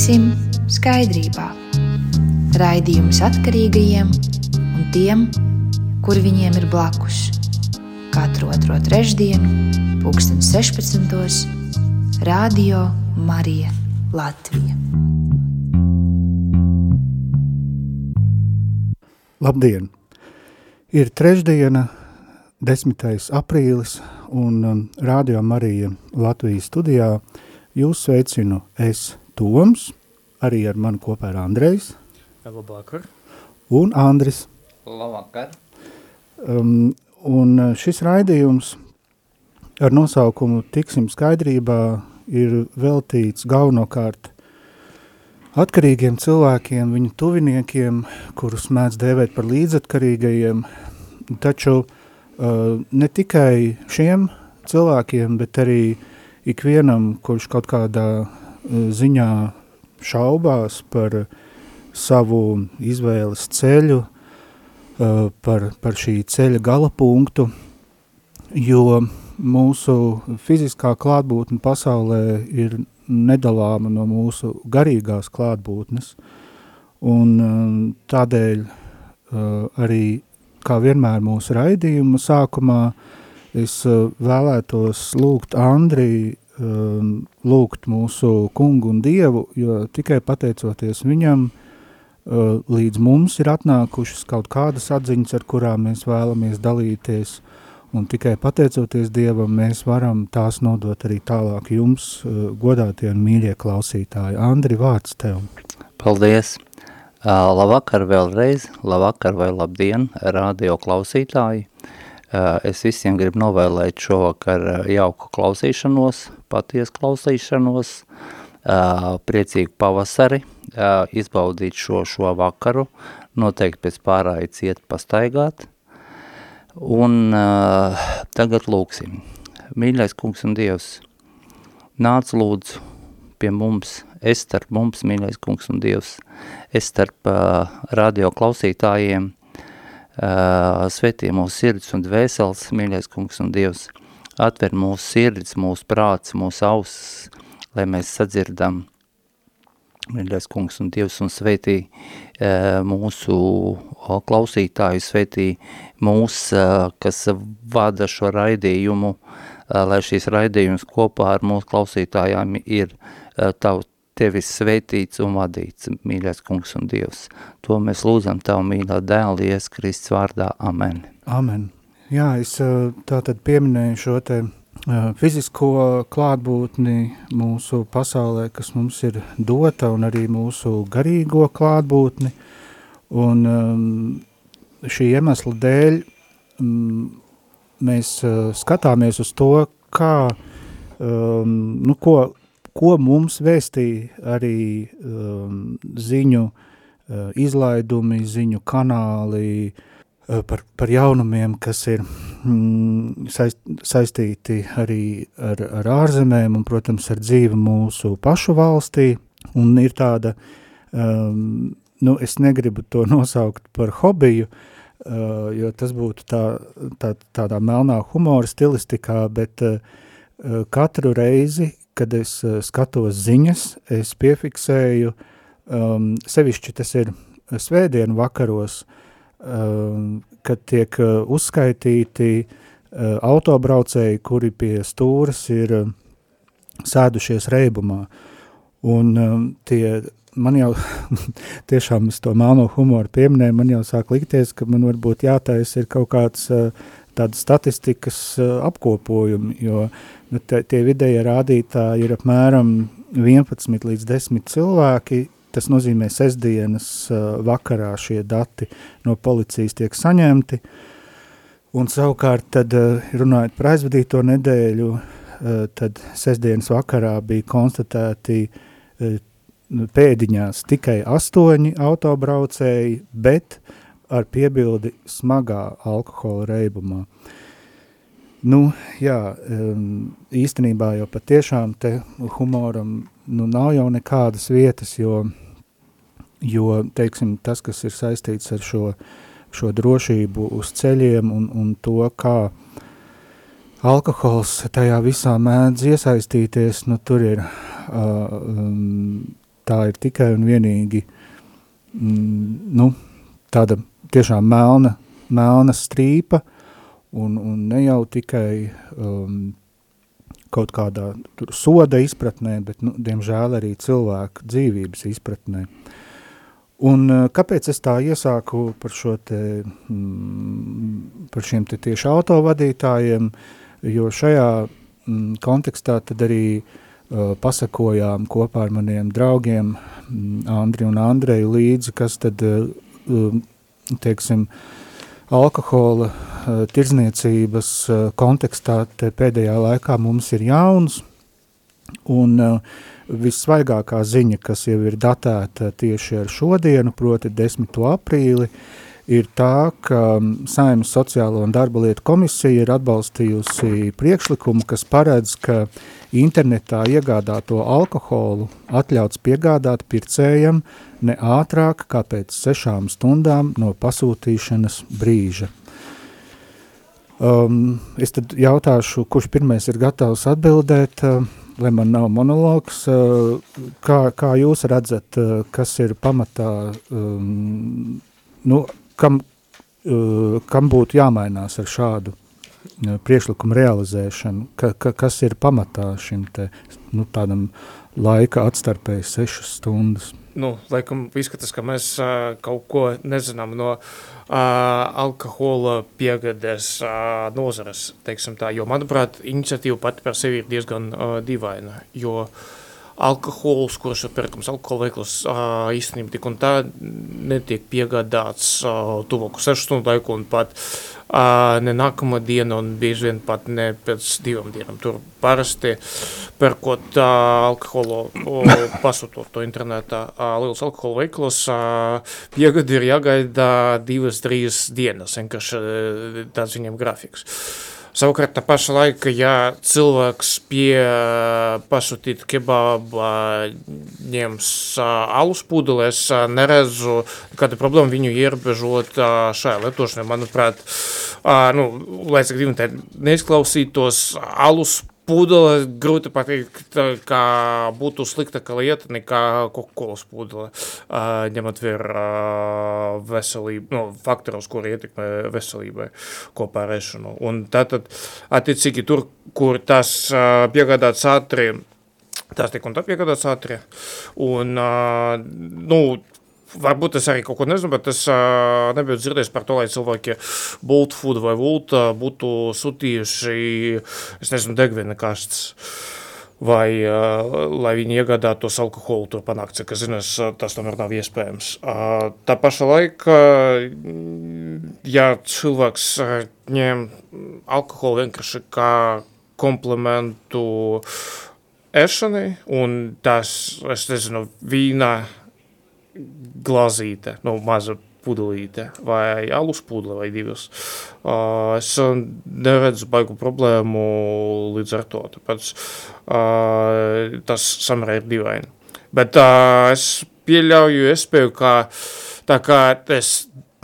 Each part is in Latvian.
Tiksim skaidrībā. Raidījums atkarīgajiem un tiem, kuri viņiem ir blakus. Katru otro trešdienu, pulksten 16. Radio Marija Latvija. Labdien! Ir trešdiena, 10. aprīlis, un um, Radio Marija Latvijas studijā jūs sveicinu es Toms, arī ar mani kopā ir Andrejs. Labvakar. Un Andris. Labvakar. Um, un uh, šis raidījums ar nosaukumu Tiksim skaidrībā ir veltīts galvenokārt atkarīgiem cilvēkiem, viņu tuviniekiem, kurus mēdz dēvēt par līdzatkarīgajiem, taču uh, ne tikai šiem cilvēkiem, bet arī ikvienam, kurš kaut kādā ziņā šaubās par savu izvēles ceļu, par, par šī ceļa gala punktu, jo mūsu fiziskā klātbūtne pasaulē ir nedalāma no mūsu garīgās klātbūtnes, un tādēļ arī, kā vienmēr mūsu raidījuma sākumā, es vēlētos lūgt Andriju um, lūgt mūsu kungu un dievu, jo tikai pateicoties viņam, uh, līdz mums ir atnākušas kaut kādas atziņas, ar kurām mēs vēlamies dalīties, un tikai pateicoties dievam, mēs varam tās nodot arī tālāk jums, uh, godātie un mīļie klausītāji. Andri, vārds tev. Paldies! Uh, labvakar vēlreiz, labvakar vai labdien, radio klausītāji! Uh, es visiem gribu novēlēt šovakar uh, jauku klausīšanos, patiesu klausīšanos, uh, priecīgu pavasari, izbaudīt šo, šo vakaru, noteikti pēc pārājas iet pastaigāt. Un tagad lūksim. Mīļais kungs un Dievs, nāc lūdzu pie mums, es starp mums, mīļais kungs un Dievs, es starp radio klausītājiem, svetī mūsu sirds un dvēseles, mīļais kungs un Dievs, atver mūsu sirds, mūsu prāts, mūsu ausis, lai mēs sadzirdam, mīļais kungs un Dievs, un sveitī mūsu klausītāju, sveitī mūs, kas vada šo raidījumu, lai šīs raidījums kopā ar mūsu klausītājām ir tavu tevis sveitīts un vadīts, mīļais kungs un Dievs. To mēs lūdzam tavu mīļā dēlu, Ies Kristus vārdā. Amen. Amen. Jā, es tātad pieminēju šo te fizisko klātbūtni mūsu pasaulē, kas mums ir dota, un arī mūsu garīgo klātbūtni. Un šī iemesla dēļ mēs skatāmies uz to, kā, nu, ko, ko mums vēstīja arī ziņu izlaidumi, ziņu kanāli, Eh, par, par jaunumiem, kas ir mm, saist, saistīti arī ar, ar ārzemēm un, protams, ar dzīvi mūsu pašu valstī. Un ir tāda, um, nu, es negribu to nosaukt par hobiju, uh, jo tas būtu tā, tā, tādā melnā humora stilistikā, bet uh, katru reizi, kad es skatos ziņas, es piefiksēju, um, sevišķi tas ir svētdienu vakaros, uh, kad tiek eh, uzskaitīti eh, autobraucēji, kuri pie stūras ir eh, sēdušies reibumā. Un ehm, tie, man jau tiešām es to melno humoru pieminēju, man jau sāk likties, ka man varbūt jātais ir kaut kāds tāda statistikas apkopojumi, jo nu, tie, tie vidēja rādītāji ir apmēram 11 līdz 10 cilvēki, Tas nozīmē sestdienas vakarā šie dati no policijas tiek saņemti, un savukārt tad runājot par aizvadīto nedēļu, tad sestdienas vakarā bija konstatēti pēdiņās tikai astoņi autobraucēji, bet ar piebildi smagā alkohola reibumā. Nu, jā, īstenībā jau patiešām te humoram nu, nav jau nekādas vietas, jo, jo teiksim, tas, kas ir saistīts ar šo, šo drošību uz ceļiem un, un to, kā alkohols tajā visā mēdz iesaistīties, nu, tur ir uh, tā ir tikai un vienīgi mm, nu, tāda tiešām melna, melna strīpa, un, un ne jau tikai um, kaut kādā soda izpratnē, bet, nu, diemžēl, arī cilvēku dzīvības izpratnē. Un uh, kāpēc es tā iesāku par, šo te, mm, par šiem te tieši autovadītājiem, jo šajā mm, kontekstā tad arī uh, pasakojām kopā ar maniem draugiem mm, Andri un Andreju līdzi, kas tad, uh, teiksim, alkohola uh, tirzniecības uh, kontekstā te pēdējā laikā mums ir jauns, un uh, vissvaigākā ziņa, kas jau ir datēta tieši ar šodienu, proti 10. aprīli, ir tā, ka Saimnes sociālo un darba lietu komisija ir atbalstījusi priekšlikumu, kas paredz, ka internetā iegādāto alkoholu atļauts piegādāt pircējam ne ātrāk kā pēc sešām stundām no pasūtīšanas brīža. Um, es tad jautāšu, kurš pirmais ir gatavs atbildēt, uh, lai man nav monologs, uh, kā, kā jūs redzat, uh, kas ir pamatā, um, nu, kam, uh, kam būtu jāmainās ar šādu uh, priekšlikumu realizēšanu, ka, ka, kas ir pamatā šim te, nu, tādam laika atstarpēji sešas stundas? Nu, laikam izskatās, ka mēs uh, kaut ko nezinām no uh, alkohola piegādes uh, nozares, teiksim tā, jo, manuprāt, iniciatīva pati par sevi ir diezgan uh, dīvaina, jo alkohols, kurš ir pērkams alkohola veiklos, uh, īstenībā tik un tā netiek piegādāts uh, tuvāku sešu stundu laiku un pat uh, ne nākamā diena un bieži vien pat ne pēc divām dienām. Tur parasti pērkot uh, alkoholu, uh, pasūtot to internetā, uh, liels alkohola veiklos, uh, piegadi ir jāgaida divas, trīs dienas, vienkārši uh, tāds viņiem grafiks. Savukārt, tā paša laika, ja cilvēks pie pasūtīta kebaba ņems alus pudeli, es neredzu kādu problēmu viņu ierobežot šajā lietošanā. Manuprāt, nu, lai cik divi neizklausītos, alus pudele grūti pateikt, kā būtu sliktāka lieta nekā Coca-Cola pudele, uh, ņemot vērā uh, veselību, no nu, faktorus, kuri ietekmē veselībai kopā ar ēšanu. Un tātad, attiecīgi tur, kur tas uh, piegādāts ātri, tās tiek un tā piegādāts ātri, un, uh, nu, varbūt es arī kaut ko nezinu, bet es uh, nebiju dzirdējis par to, lai cilvēki Bolt Food vai Volt uh, būtu sūtījuši, es nezinu, degviena kastes. Vai uh, lai viņi iegādātos alkoholu, tur panākt, cik es zinu, tas tomēr nav iespējams. Uh, tā paša laika, ja cilvēks ņem alkoholu vienkārši kā komplementu ešanai, un tas, es nezinu, vīna glāzīte, no nu, maza pudelīte vai alus pudele vai divas. Uh, es neredzu baigu problēmu līdz ar to, tāpēc uh, tas samērā ir dīvaini. Bet uh, es pieļauju, es spēju, ka tā kā es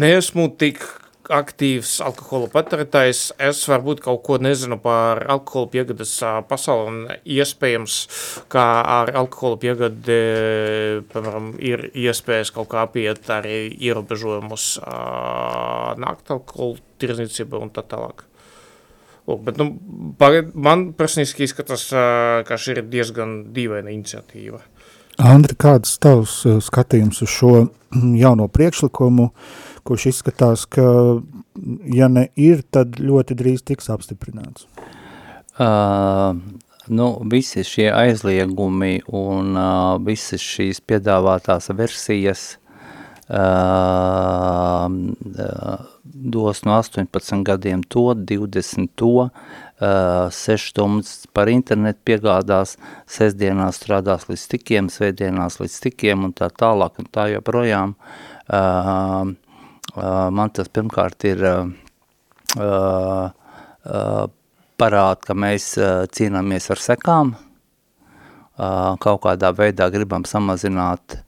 neesmu tik aktīvs alkohola patērētājs. Es varbūt kaut ko nezinu par alkohola piegādes pasauli un iespējams, ka ar alkohola piegādi, piemēram, ir iespējas kaut kā apiet arī ierobežojumus nākt alkohola tirzniecība un tā tālāk. Lūk, bet, nu, man personīgi izskatās, ka šī ir diezgan dīvaina iniciatīva. Andri, kāds tavs skatījums uz šo jauno priekšlikumu? Uh, kurš izskatās, ka, ja ne ir, tad ļoti drīz tiks apstiprināts? Uh, nu, visi šie aizliegumi un uh, visas šīs piedāvātās versijas uh, uh, dos no 18 gadiem to, 20 to, uh, 6 stundas par internetu piegādās, sestdienās strādās līdz tikiem, svētdienās līdz tikiem un tā tālāk un tā joprojām. Uh, man tas pirmkārt ir parāda, ka mēs cīnāmies ar sekām, kaut kādā veidā gribam samazināt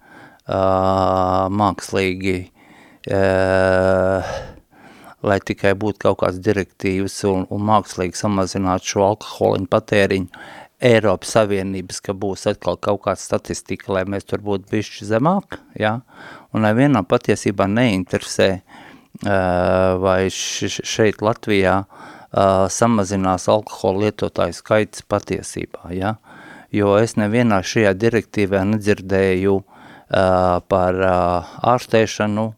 mākslīgi, lai tikai būtu kaut kāds direktīvas un, un mākslīgi samazināt šo alkoholiņu patēriņu. Eiropas Savienības, ka būs atkal kaut kāda statistika, lai mēs tur būtu bišķi zemāk, ja? un nevienam patiesībā neinteresē, uh, vai šeit Latvijā uh, samazinās alkohola lietotāju skaits patiesībā, ja? jo es nevienā šajā direktīvā nedzirdēju uh, par uh, ārstēšanu,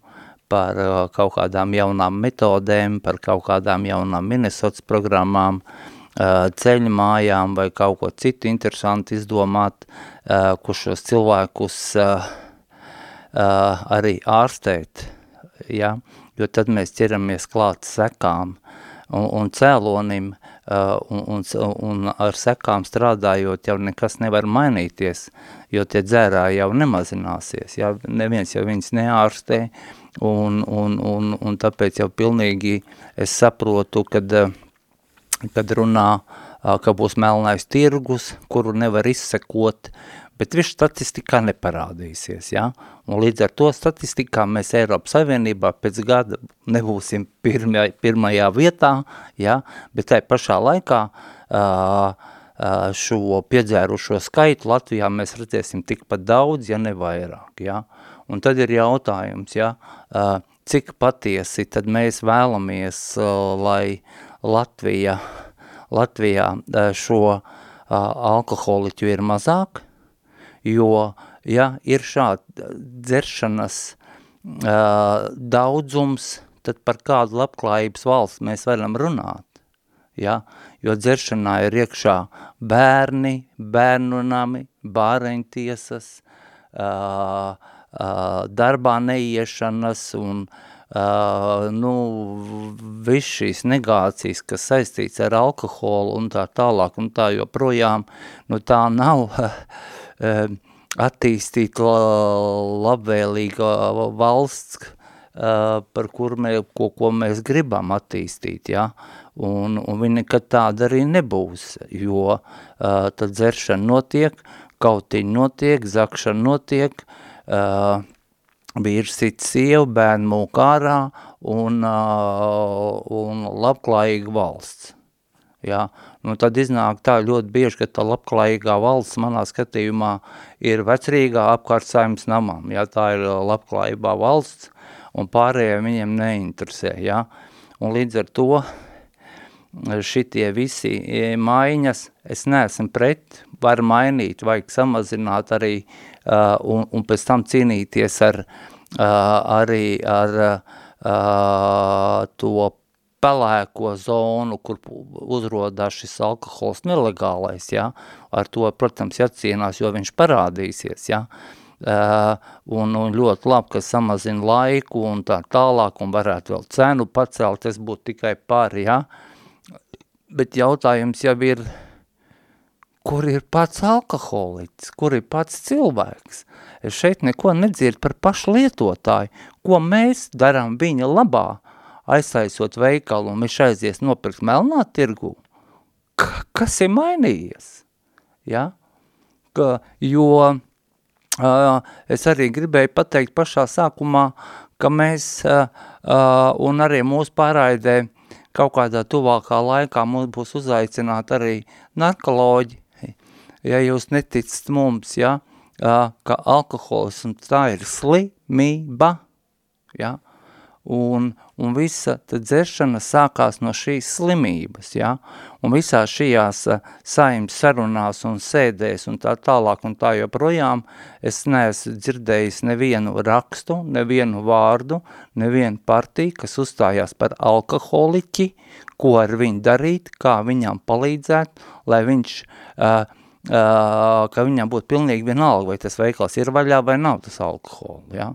par uh, kaut kādām jaunām metodēm, par kaut kādām jaunām Minnesotas programmām, uh, ceļu mājām vai kaut ko citu interesantu izdomāt, kur šos cilvēkus arī ārstēt, ja? jo tad mēs ķeramies klāt sekām un, un cēlonim, un, un, un ar sekām strādājot jau nekas nevar mainīties, jo tie dzērāji jau nemazināsies, ja? neviens jau viņus neārstē, un, un, un, un tāpēc jau pilnīgi es saprotu, kad uh, kad runā, ka būs melnais tirgus, kuru nevar izsekot, bet viņš statistikā neparādīsies, ja? Un līdz ar to statistikā mēs Eiropas Savienībā pēc gada nebūsim pirmajā, pirmajā vietā, ja? Bet tai pašā laikā uh, šo piedzērušo skaitu Latvijā mēs redzēsim tikpat daudz, ja ne vairāk, ja? Un tad ir jautājums, ja, uh, cik patiesi tad mēs vēlamies, uh, lai Latvija, Latvijā šo alkoholiķu ir mazāk, jo, ja ir šāda dzeršanas daudzums, tad par kādu labklājības valsts mēs varam runāt. Ja? Jo dzeršanā ir iekšā bērni, bērnu nami, bāreņtiesas, uh, uh, darbā neiešanas un uh, Uh, nu, viss šīs negācijas, kas saistīts ar alkoholu un tā tālāk un tā joprojām, nu tā nav uh, attīstīta labvēlīga valsts, uh, par kur mē, ko, ko mēs gribam attīstīt, ja? un, un viņa nekad tāda arī nebūs, jo uh, tad dzeršana notiek, kautiņa notiek, zakšana notiek, uh, vīrs sit sievu, bērnu mūk ārā un, un labklājīga valsts. Ja? Nu, tad iznāk tā ļoti bieži, ka tā labklājīgā valsts manā skatījumā ir vecrīgā apkārt saimnes namam. Ja? Tā ir labklājībā valsts un pārējie viņiem neinteresē. Ja? Un līdz ar to šitie visi maiņas, es neesmu pret, var mainīt, vajag samazināt arī Uh, un, un pēc tam cīnīties ar, uh, arī ar uh, to pelēko zonu, kur uzrodās šis alkohols nelegālais, ja? ar to, protams, jācīnās, jo viņš parādīsies, ja? Uh, un, un ļoti labi, ka samazina laiku un tā tālāk, un varētu vēl cenu pacelt, tas būtu tikai par, ja? bet jautājums jau ir, uh, kur ir pats alkoholiķis, kur ir pats cilvēks. Es šeit neko nedzirdu par pašu lietotāju, ko mēs darām viņa labā, aizsaisot veikalu un viņš aizies nopirkt melnā tirgu. K kas ir mainījies? Ja? Ka, jo uh, es arī gribēju pateikt pašā sākumā, ka mēs uh, uh, un arī mūsu pārraidē kaut kādā tuvākā laikā mums būs uzaicināti arī narkoloģi, ja jūs neticat mums, ja, ka alkoholisms tā ir slimība, ja, un, un visa dzeršana sākās no šīs slimības, ja, un visā šajās saimnes sarunās un sēdēs un tā tālāk un tā joprojām es neesmu dzirdējis nevienu rakstu, nevienu vārdu, nevienu partiju, kas uzstājās par alkoholiķi, ko ar viņu darīt, kā viņam palīdzēt, lai viņš uh, ka viņam būtu pilnīgi vienalga, vai tas veikals ir vaļā vai nav tas alkohola, ja?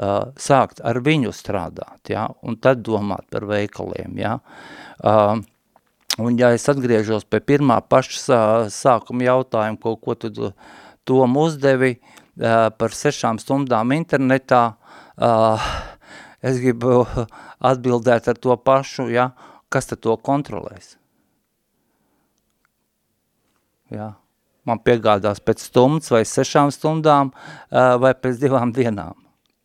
uh, sākt ar viņu strādāt, ja? un tad domāt par veikaliem, ja? Uh, un ja es atgriežos pie pirmā paša sākuma jautājuma, ko, ko tu tom uzdevi par sešām stundām internetā, es gribu atbildēt ar to pašu, ja? kas tad to kontrolēs? Jā man piegādās pēc stundas vai sešām stundām vai pēc divām dienām?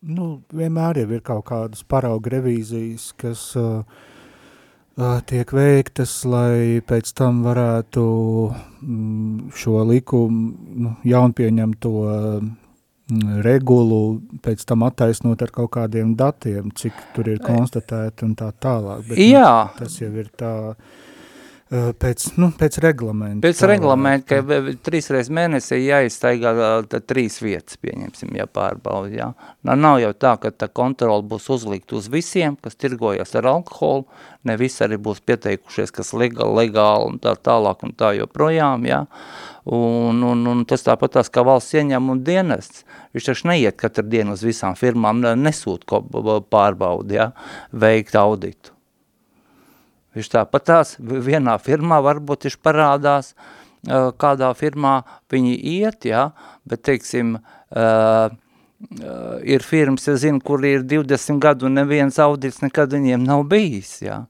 Nu, vienmēr jau ir kaut kādas parauga revīzijas, kas uh, tiek veiktas, lai pēc tam varētu mm, šo likumu nu, jaunpieņemto mm, regulu pēc tam attaisnot ar kaut kādiem datiem, cik tur ir konstatēti un tā tālāk. Bet, nu, Jā. Nu, tas jau ir tā pēc, nu, pēc reglamenta. Pēc reglamenta, ka trīs reizes mēnesī jāizstaigā trīs vietas, pieņemsim, ja pārbauda, jā. Nav, nav jau tā, ka tā kontrola būs uzlikt uz visiem, kas tirgojas ar alkoholu, ne visi arī būs pieteikušies, kas legāli, legāli un tā tālāk un tā joprojām, jā. Un, un, un tas tāpat tās kā valsts ieņem un dienests, viņš taču neiet katru dienu uz visām firmām, nesūt pārbaudi, jā, veikt auditu Viņš tāpat tās vienā firmā varbūt viņš parādās, kādā firmā viņi iet, ja, bet, teiksim, ir firmas, es zinu, kur ir 20 gadu un neviens audits nekad viņiem nav bijis, ja,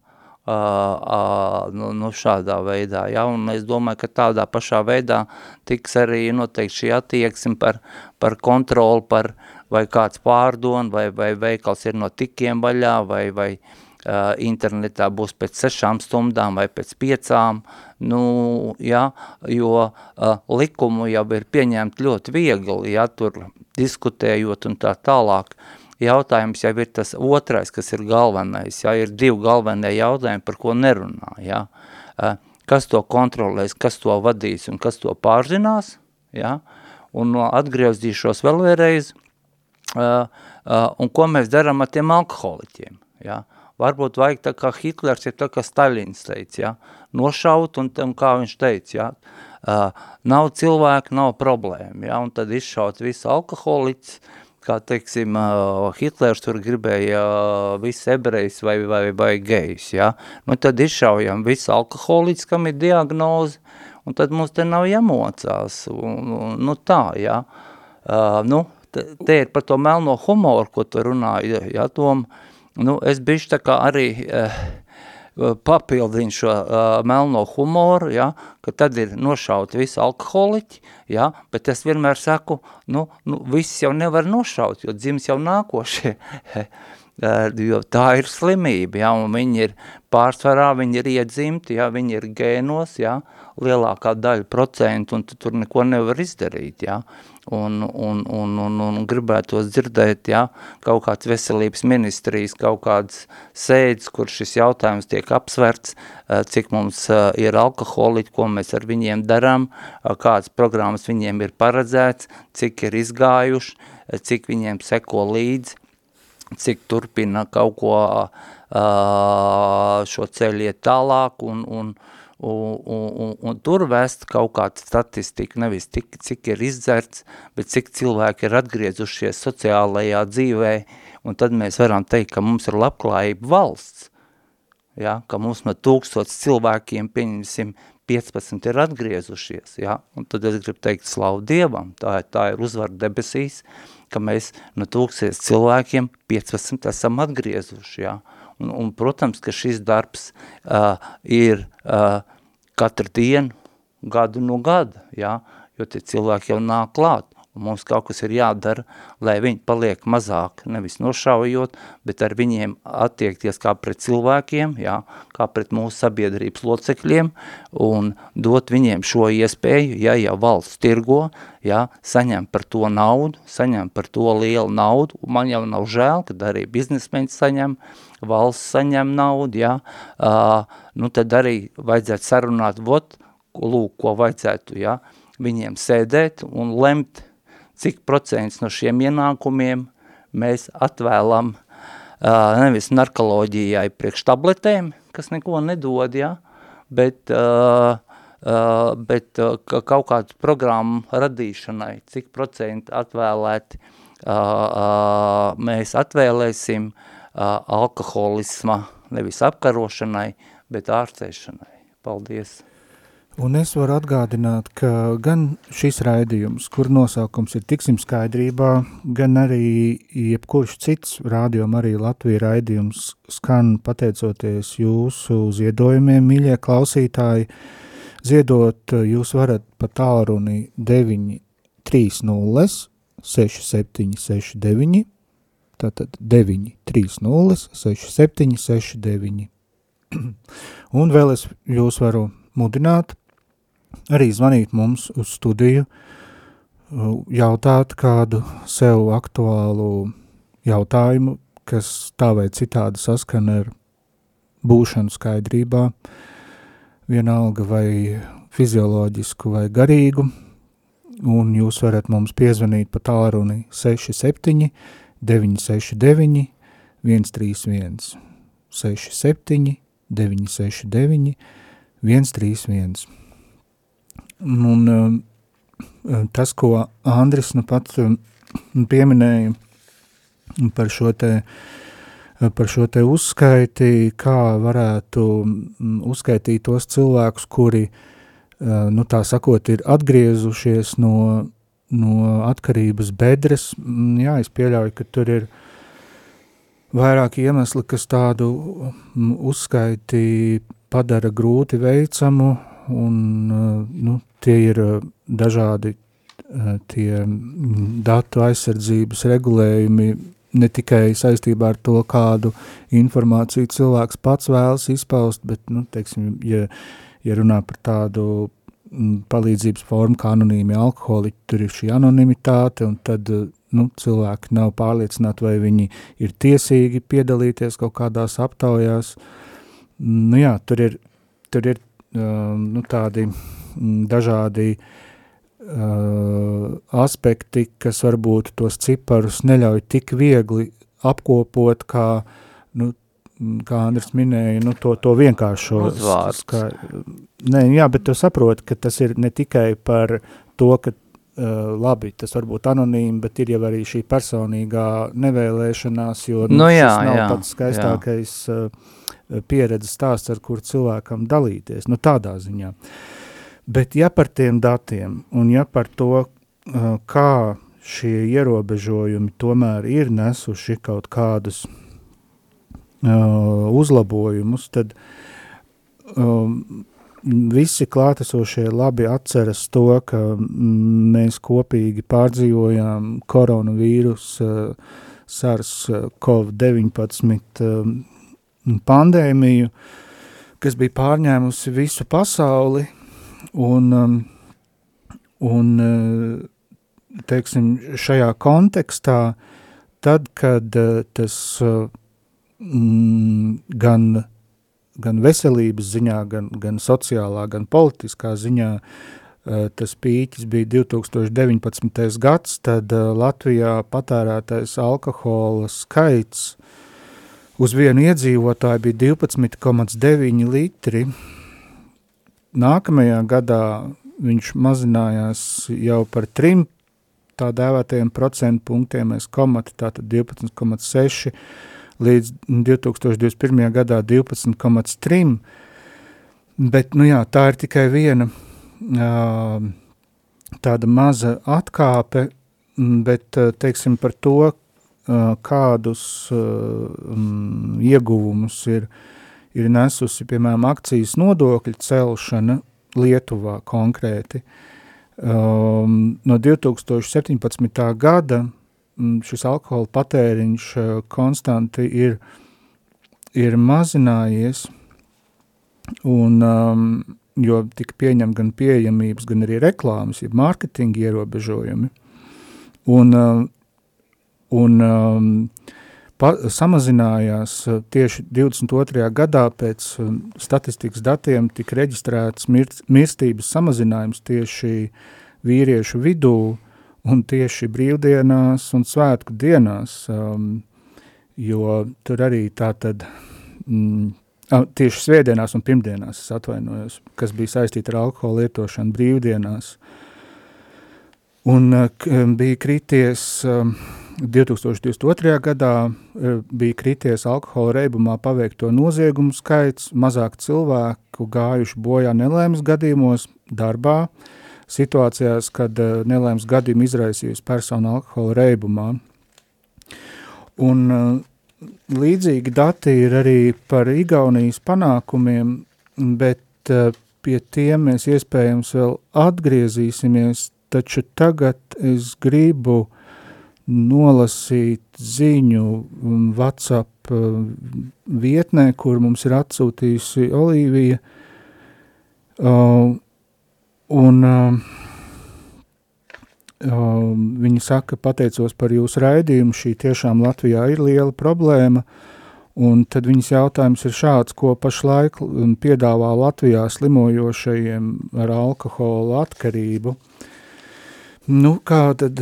uh, uh, nu, nu šādā veidā, ja, un es domāju, ka tādā pašā veidā tiks arī noteikti šī attieksme par, par kontroli, par vai kāds pārdon, vai, vai veikals ir no tikiem vaļā, vai, vai Uh, internetā būs pēc sešām stundām vai pēc piecām, nu, ja, jo uh, likumu jau ir pieņemt ļoti viegli, ja, tur diskutējot un tā tālāk. Jautājums jau ir tas otrais, kas ir galvenais, ja, ir divi galvenie jautājumi, par ko nerunā, ja. Uh, kas to kontrolēs, kas to vadīs un kas to pārzinās, ja, un atgriezīšos vēl vēlreiz, uh, uh, un ko mēs darām ar tiem alkoholiķiem, ja, varbūt vajag tā kā Hitlers, ir tā kā Staļins teica, ja, nošaut un, un kā viņš teica, ja, uh, nav cilvēku, nav problēma, ja, un tad izšaut visu alkoholiķis, kā teiksim, uh, Hitlers tur gribēja uh, visu ebrejs vai, vai, vai gejs, ja, nu tad izšaujam visu alkoholiķis, kam ir diagnoze, un tad mums te nav jāmocās, un, un, nu tā, ja, uh, nu, te, te ir par to melno humoru, ko tu runāji, ja, tom, uh, nu, es bišķi tā kā arī uh, papildinu šo uh, melno humoru, ja, ka tad ir nošaut visi alkoholiķi, ja, bet es vienmēr saku, nu, nu viss jau nevar nošaut, jo dzims jau nākošie, jo tā ir slimība, ja, un viņi ir pārsvarā, viņi ir iedzimti, ja, viņi ir gēnos, ja, lielākā daļa procentu, un tu tur neko nevar izdarīt, ja, un, un, un, un, un gribētos dzirdēt, ja, kaut kāds veselības ministrijas, kaut kāds sēdz, kur šis jautājums tiek apsverts, eh, cik mums eh, ir alkoholiķi, ko mēs ar viņiem darām, eh, kādas programmas viņiem ir paredzēts, cik ir izgājuši, cik viņiem seko līdzi, cik turpina kaut ko šo ceļu iet tālāk un, un, un, un, un tur vēst kaut kādu statistiku, nevis tik, cik ir izdzerts, bet cik cilvēki ir atgriezušies sociālajā dzīvē, un tad mēs varam teikt, ka mums ir labklājība valsts, ja, ka mums no tūkstots cilvēkiem, pieņemsim, 15 ir atgriezušies, ja, un tad es gribu teikt slavu Dievam, tā, tā ir uzvar debesīs, ka mēs no tūkstots cilvēkiem 15 esam atgriezuši, ja, un, un protams, ka šis darbs uh, ir uh, katru dienu, gadu no gada, ja? jo tie cilvēki jau nāk klāt. Un mums kaut kas ir jādara, lai viņi paliek mazāk, nevis nošaujot, bet ar viņiem attiekties kā pret cilvēkiem, jā, kā pret mūsu sabiedrības locekļiem un dot viņiem šo iespēju, ja jau valsts tirgo, jā, saņem par to naudu, saņem par to lielu naudu, un man jau nav žēl, kad arī biznesmeņi saņem, valsts saņem naudu, jā, uh, nu tad arī vajadzētu sarunāt, vot, lūk, ko vajadzētu, jā, viņiem sēdēt un lemt, cik procents no šiem ienākumiem mēs atvēlam uh, nevis narkoloģijai priekš tabletēm, kas neko nedod, jā, bet, uh, uh, bet uh, kaut kādu programmu radīšanai, cik procenti atvēlēti uh, mēs atvēlēsim uh, alkoholisma nevis apkarošanai, bet ārstēšanai. Paldies! Un es varu atgādināt, ka gan šis raidījums, kur nosaukums ir tiksim skaidrībā, gan arī jebkurš cits rādījum arī Latvija raidījums skan pateicoties jūsu ziedojumiem, mīļie klausītāji. Ziedot jūs varat pa tālruni 930 6769 tātad 930 6769. Un vēl es jūs varu mudināt, arī zvanīt mums uz studiju, jautāt kādu sev aktuālu jautājumu, kas tā vai citādi saskan ar būšanu skaidrībā, vienalga vai fizioloģisku vai garīgu, un jūs varat mums piezvanīt pa tālruni 67 969 131 67 969 131. Un uh, tas, ko Andris nu pat uh, pieminēja par šo te, par šo te uzskaiti, kā varētu mm, uzskaitīt tos cilvēkus, kuri, nu tā sakot, ir atgriezušies no, no atkarības bedres. Mm, jā, es pieļauju, ka tur ir vairāki iemesli, kas tādu mm, uzskaiti padara grūti veicamu, un nu, tie ir dažādi tie mm, datu aizsardzības regulējumi, ne tikai saistībā ar to, kādu informāciju cilvēks pats vēlas izpaust, bet, nu, teiksim, ja, ja runā par tādu mm, palīdzības formu kā anonīmi alkoholiķi, tur ir šī anonimitāte, un tad nu, cilvēki nav pārliecināti, vai viņi ir tiesīgi piedalīties kaut kādās aptaujās. Nu jā, tur ir, tur ir um, nu, tādi dažādi uh, aspekti, kas varbūt tos ciparus neļauj tik viegli apkopot, kā, nu, kā Andris minēja, nu, to, to vienkāršo. Uzvārds. Kā, nē, jā, bet tu saproti, ka tas ir ne tikai par to, ka Uh, labi, tas var būt anonīmi, bet ir jau arī šī personīgā nevēlēšanās, jo nu, Nu jā, šis nav jā, pats skaistākais uh, pieredzes stāsts, ar kur cilvēkam dalīties, nu tādā ziņā. Bet ja par tiem datiem un ja par to, uh, kā šie ierobežojumi tomēr ir nesuši kaut kādus uzlabojumus, tad um, visi klātesošie labi atceras to, ka mēs kopīgi pārdzīvojām koronavīrus SARS COVID-19 pandēmiju, kas bija pārņēmusi visu pasauli un, un teiksim, šajā kontekstā tad, kad tas mm, gan gan veselības ziņā, gan, gan sociālā, gan politiskā ziņā eh, tas pīķis bija 2019. gads, tad eh, Latvijā patērētais alkohola skaits uz vienu iedzīvotāju bija 12,9 litri. Nākamajā gadā viņš mazinājās jau par trim tā dēvētajiem procentu punktiem, mēs komati tātad 12,6 līdz 2021. gadā 12,3, bet, nu jā, tā ir tikai viena tāda maza atkāpe, bet, teiksim, par to, kādus um, ieguvumus ir, ir nesusi, piemēram, akcijas nodokļu celšana Lietuvā konkrēti. Um, no 2017. gada šis alkohola patēriņš eh, konstanti ir, ir mazinājies, un, um, jo tika pieņem gan pieejamības, gan arī reklāmas, ja mārketinga ierobežojumi. Un, um, un um, pa, samazinājās uh, tieši 22. gadā pēc um, statistikas datiem tika reģistrēts mirst, mirstības samazinājums tieši vīriešu vidū, un tieši brīvdienās un svētku dienās, um, jo tur arī tā tad, mm, tieši svētdienās un pirmdienās, es atvainojos, kas bija saistīta ar alkoholu lietošanu brīvdienās, un um, bija krities, um, 2022. gadā uh, bija krities alkohola reibumā paveikto noziegumu skaits, mazāk cilvēku gājuši bojā nelēmas gadījumos, darbā, uh, situācijās, kad uh, nelēms gadījumu izraisījusi persona alkohola reibumā. Un uh, līdzīgi dati ir arī par Igaunijas panākumiem, bet uh, pie tiem mēs iespējams vēl atgriezīsimies, taču tagad es gribu nolasīt ziņu WhatsApp vietnē, kur mums ir atsūtījusi Olīvija, un viņa saka, pateicos par jūsu raidījumu, šī tiešām Latvijā ir liela problēma, un tad viņas jautājums ir šāds, ko pašlaik piedāvā Latvijā slimojošajiem ar alkoholu atkarību. Nu, kā tad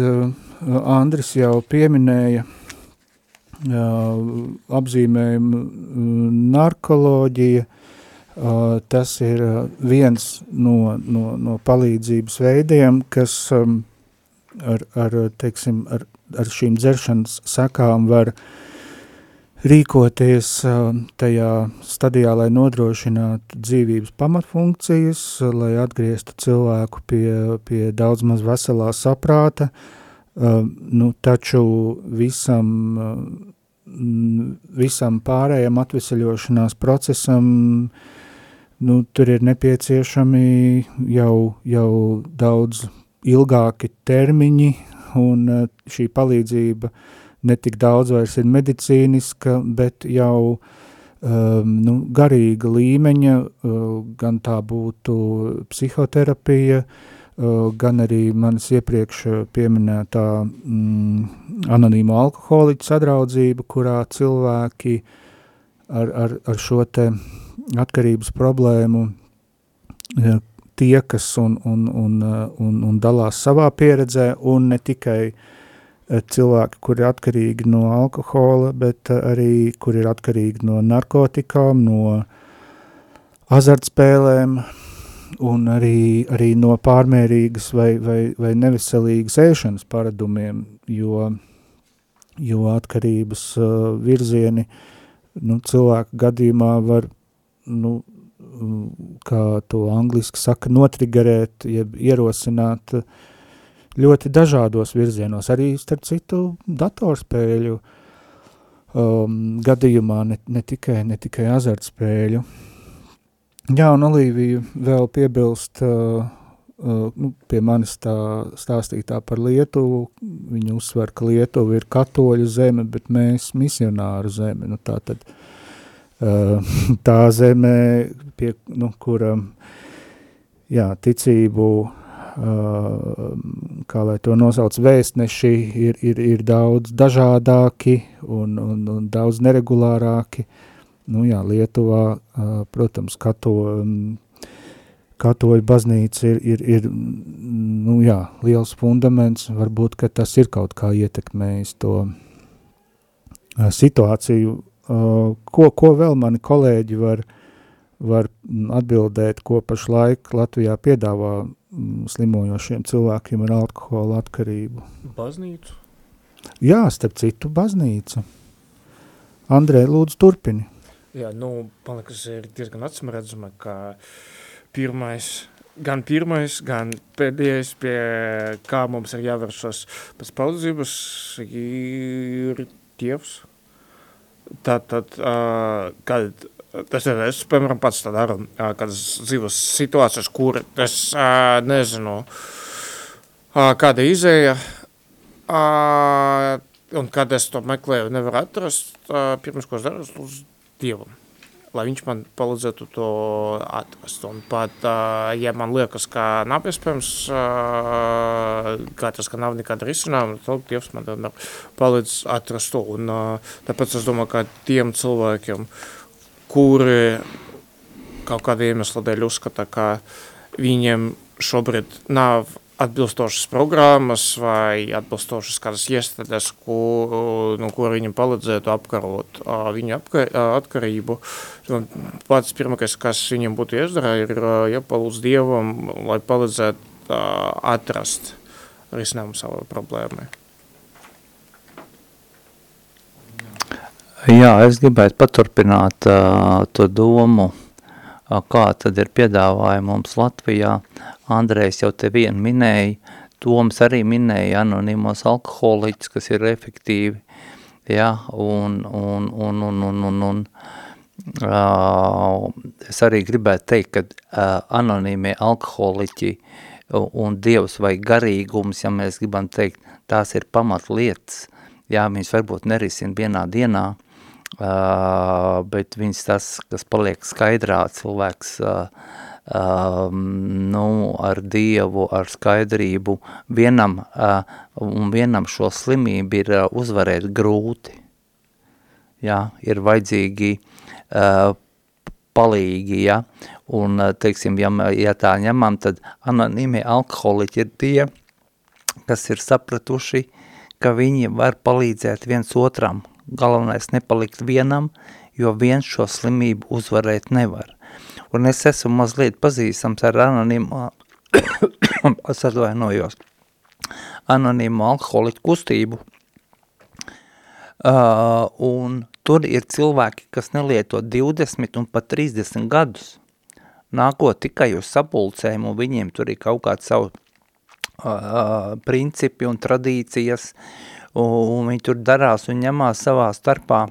Andris jau pieminēja, apzīmējumu narkoloģija, tas ir viens no, no, no palīdzības veidiem, kas ar, ar, teiksim, ar, ar šīm dzeršanas sekām var rīkoties tajā stadijā, lai nodrošinātu dzīvības pamatfunkcijas, lai atgrieztu cilvēku pie, pie daudz maz veselā saprāta, nu, taču visam, visam pārējam atvesaļošanās procesam nu, tur ir nepieciešami jau, jau daudz ilgāki termiņi, un eh, šī palīdzība ne tik daudz vairs ir medicīniska, bet jau um, nu, garīga līmeņa, uh, gan tā būtu psihoterapija, uh, gan arī manis iepriekš pieminētā mm, anonīmo alkoholiķu sadraudzība, kurā cilvēki ar, ar, ar šo te atkarības problēmu tiekas un, un, un, un, un dalās savā pieredzē, un ne tikai eh, cilvēki, kuri ir atkarīgi no alkohola, bet eh, arī kuri ir atkarīgi no narkotikām, no azartspēlēm, un arī, arī no pārmērīgas vai, vai, vai neveselīgas ēšanas paradumiem, jo, jo atkarības uh, virzieni nu, cilvēku gadījumā var nu, kā to angliski saka, notrigerēt, jeb ierosināt ļoti dažādos virzienos, arī starp citu datorspēļu um, gadījumā, ne, ne, tikai, ne tikai azartspēļu. Jā, un Olīvija vēl piebilst, uh, uh, nu, pie manis tā stāstītā par Lietuvu, viņa uzsver, ka Lietuva ir katoļu zeme, bet mēs misionāru zeme, nu tā tad uh, tā zemē, pie, nu, kura jā, ticību, eh, kā lai to nosauc, vēstneši ir, ir, ir daudz dažādāki un, un, un daudz neregulārāki. Nu jā, Lietuvā, protams, kato, katoļu baznīca ir, ir, ir nu jā, liels fundaments, varbūt, ka tas ir kaut kā ietekmējis to situāciju, Ko, ko vēl mani kolēģi var, var atbildēt, ko pašlaik Latvijā piedāvā slimojošiem cilvēkiem ar alkohola atkarību? Baznīcu? Jā, starp citu, baznīca. Andrē, lūdzu, turpini. Jā, nu, man liekas, ir diezgan acimredzama, ka pirmais, gan pirmais, gan pēdējais, pie kā mums ir jāvēršas pēc paudzības, ir Dievs, Tad, tad uh, kad tas ir, es, piemēram, pats tā daru, uh, kad es dzīvos situācijas, kur es uh, nezinu, uh, kāda izēja, uh, un kad es to meklēju, nevaru atrast, uh, pirms, ko es daru, es Dievam lai viņš man palīdzētu to atrast. Un pat, ja man liekas, ka nav iespējams, kā tas, ka nav nekāda risinājuma, tad Dievs man vienmēr palīdz atrast to. Un, tāpēc es domāju, ka tiem cilvēkiem, kuri kaut kāda iemesla dēļ uzskata, ka viņiem šobrīd nav atbilstošas programmas vai atbilstošas kādas iestādes, ko, no ko viņam palīdzētu apkarot viņu apkar, atkarību. Un pats pirmais, kas viņam būtu jāizdara, ir jāpalūdz Dievam, lai palīdzētu atrast risinājumu savai problēmai. Jā, es gribētu paturpināt uh, to domu, uh, kā tad ir piedāvājumi mums Latvijā Andrejs jau te vien minēja, Toms arī minēja anonimos alkoholiķus, kas ir efektīvi, ja, un, un, un, un, un, un, un uh, es arī gribētu teikt, ka uh, anonīmie alkoholiķi un Dievs vai garīgums, ja mēs gribam teikt, tās ir pamatlietas, jā, viņas varbūt nerisina vienā dienā, uh, bet viņas tas, kas paliek skaidrā, cilvēks uh, um, nu, ar Dievu, ar skaidrību, vienam, uh, un vienam šo slimību ir uh, uzvarēt grūti. Jā, ir vajadzīgi uh, palīgi, ja, un, teiksim, ja, ja tā ņemam, tad anonīmie alkoholiķi ir tie, kas ir sapratuši, ka viņi var palīdzēt viens otram. Galvenais nepalikt vienam, jo viens šo slimību uzvarēt nevar. Un es esmu mazliet pazīstams ar anonīmu, es atvainojos, anonīmu alkoholiķu kustību, uh, un tur ir cilvēki, kas nelieto 20 un pat 30 gadus, nākot tikai uz sapulcēm, un viņiem tur ir kaut kāds savu uh, principi un tradīcijas, un, un viņi tur darās un ņemās savā starpā,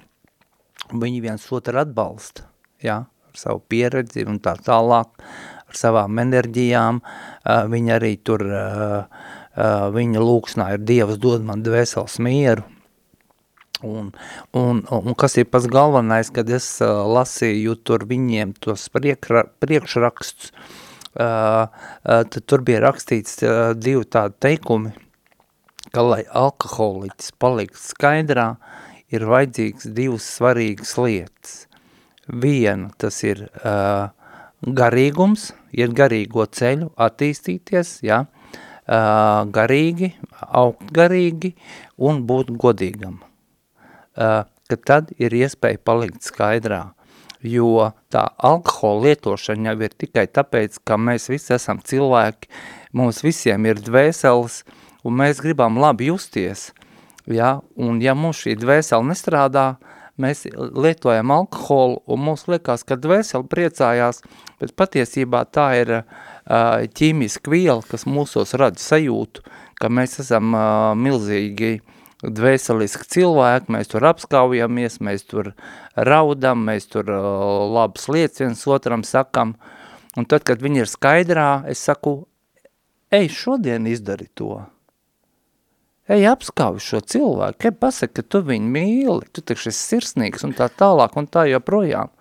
viņi viens otru atbalsta, ja? ar savu pieredzi un tā tālāk, ar savām enerģijām, viņa arī tur, viņa lūksnā ir Dievs dod man dvēseles mieru, Un, un, un kas ir pats galvenais, kad es uh, lasīju tur viņiem tos priekra, priekšrakstus, uh, uh, tad tur bija rakstīts uh, divi tādi teikumi, ka, lai alkoholiķis palikt skaidrā, ir vajadzīgs divas svarīgas lietas. Viena, tas ir uh, garīgums, iet garīgo ceļu, attīstīties, ja, uh, garīgi, augt garīgi un būt godīgam. Uh, ka tad ir iespēja palikt skaidrā, jo tā alkohola lietošana jau ir tikai tāpēc, ka mēs visi esam cilvēki, mums visiem ir dvēseles, un mēs gribam labi justies, ja, un ja mums šī dvēsele nestrādā, mēs lietojam alkoholu un mums liekas, ka dvēseli priecājās, bet patiesībā tā ir uh, ķīmiska viela, kas mūsos rada sajūtu, ka mēs esam uh, milzīgi dvēseliski cilvēki, mēs tur apskaujamies, mēs tur raudam, mēs tur uh, labas lietas viens otram sakam, un tad, kad viņi ir skaidrā, es saku, ej, šodien izdari to. Ej apskauj šo cilvēku, ej pasaka, ka tu viņu mīli, tu taču esi sirsnīgs un tā tālāk un tā joprojām.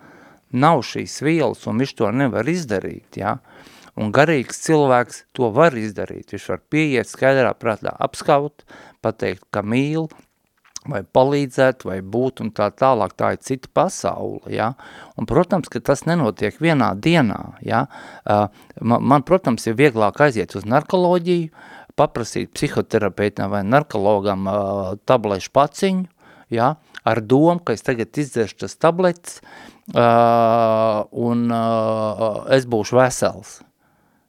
Nav šīs vielas un viņš to nevar izdarīt, ja? Un garīgs cilvēks to var izdarīt, viņš var pieiet skaidrā prātā apskaut, pateikt, ka mīl, vai palīdzēt, vai būt un tā tālāk, tā ir cita pasaule, ja, un, protams, ka tas nenotiek vienā dienā, ja, man, man protams, ir vieglāk aiziet uz narkoloģiju, paprasīt psihoterapeitam vai narkologam uh, tablešu paciņu, ja, ar domu, ka es tagad izdzeršu tas tabletes uh, un uh, es būšu vesels.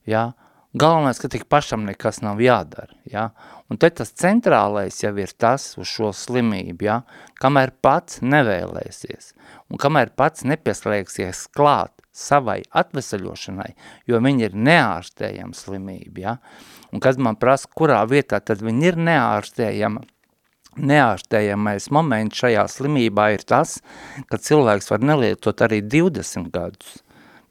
Ja. Galvenais, ka tik pašam nekas nav jādara. Ja. Un te tas centrālais jau ir tas uz šo slimību, ja, kamēr pats nevēlēsies un kamēr pats nepieslēgsies klāt savai atvesaļošanai, jo viņi ir neārstējama slimība, ja, Un kad man prasa, kurā vietā tad viņi ir neārstējama, neārstējamais moments šajā slimībā ir tas, ka cilvēks var nelietot arī 20 gadus.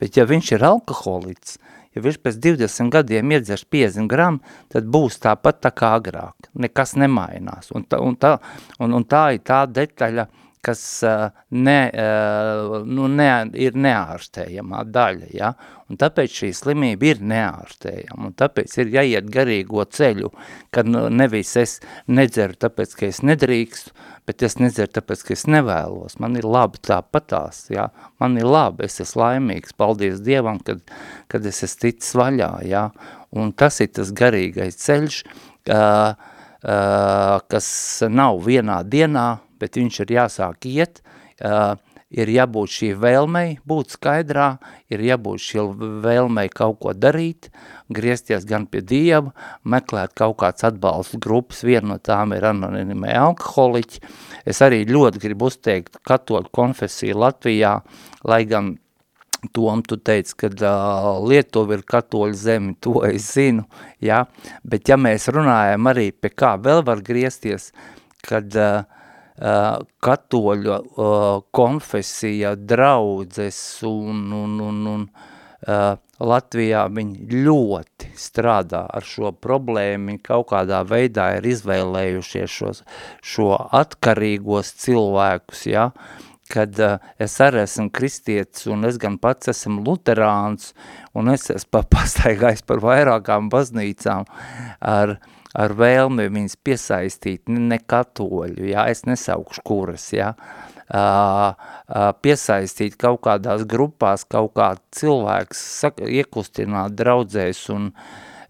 Bet ja viņš ir alkoholiķis, ja viņš pēc 20 gadiem iedzers 50 gramu, tad būs tāpat tā kā agrāk. Nekas nemainās. Un, tā, un, tā, un, un tā ir tā detaļa, kas ne, nu, ne, ir neārstējamā daļa, ja? un tāpēc šī slimība ir neārstējama, un tāpēc ir jāiet garīgo ceļu, kad nu, nevis es nedzeru tāpēc, ka es nedrīkstu, bet es nedzeru tāpēc, ka es nevēlos, man ir labi tāpatās, ja? man ir labi, es esmu laimīgs, paldies Dievam, kad, kad es esmu ticis vaļā, ja? un tas ir tas garīgais ceļš, uh, uh, kas nav vienā dienā, bet viņš ir jāsāk iet, uh, ir jābūt šī vēlmei būt skaidrā, ir jābūt šī vēlmei kaut ko darīt, griezties gan pie Dieva, meklēt kaut kāds atbalsta grupas, viena no tām ir anonimē alkoholiķi. Es arī ļoti gribu uzteikt katoļu konfesiju Latvijā, lai gan Tom, tu teici, ka uh, Lietuva ir katoļu zemi, to es zinu, ja? bet ja mēs runājam arī pie kā vēl var griezties, kad uh, katoļu konfesija, draudzes un, un, un, un Latvijā viņi ļoti strādā ar šo problēmu, viņi kaut kādā veidā ir izvēlējušies šos, šo atkarīgos cilvēkus, ja, kad uh, es arī esmu kristietis un es gan pats esmu luterāns un es esmu pastaigājis par vairākām baznīcām ar, ar vēlmi viņas piesaistīt, ne katoļu, ja, es nesaukšu kuras, ja, uh, piesaistīt kaut kādās grupās, kaut kā cilvēks iekustināt draudzēs un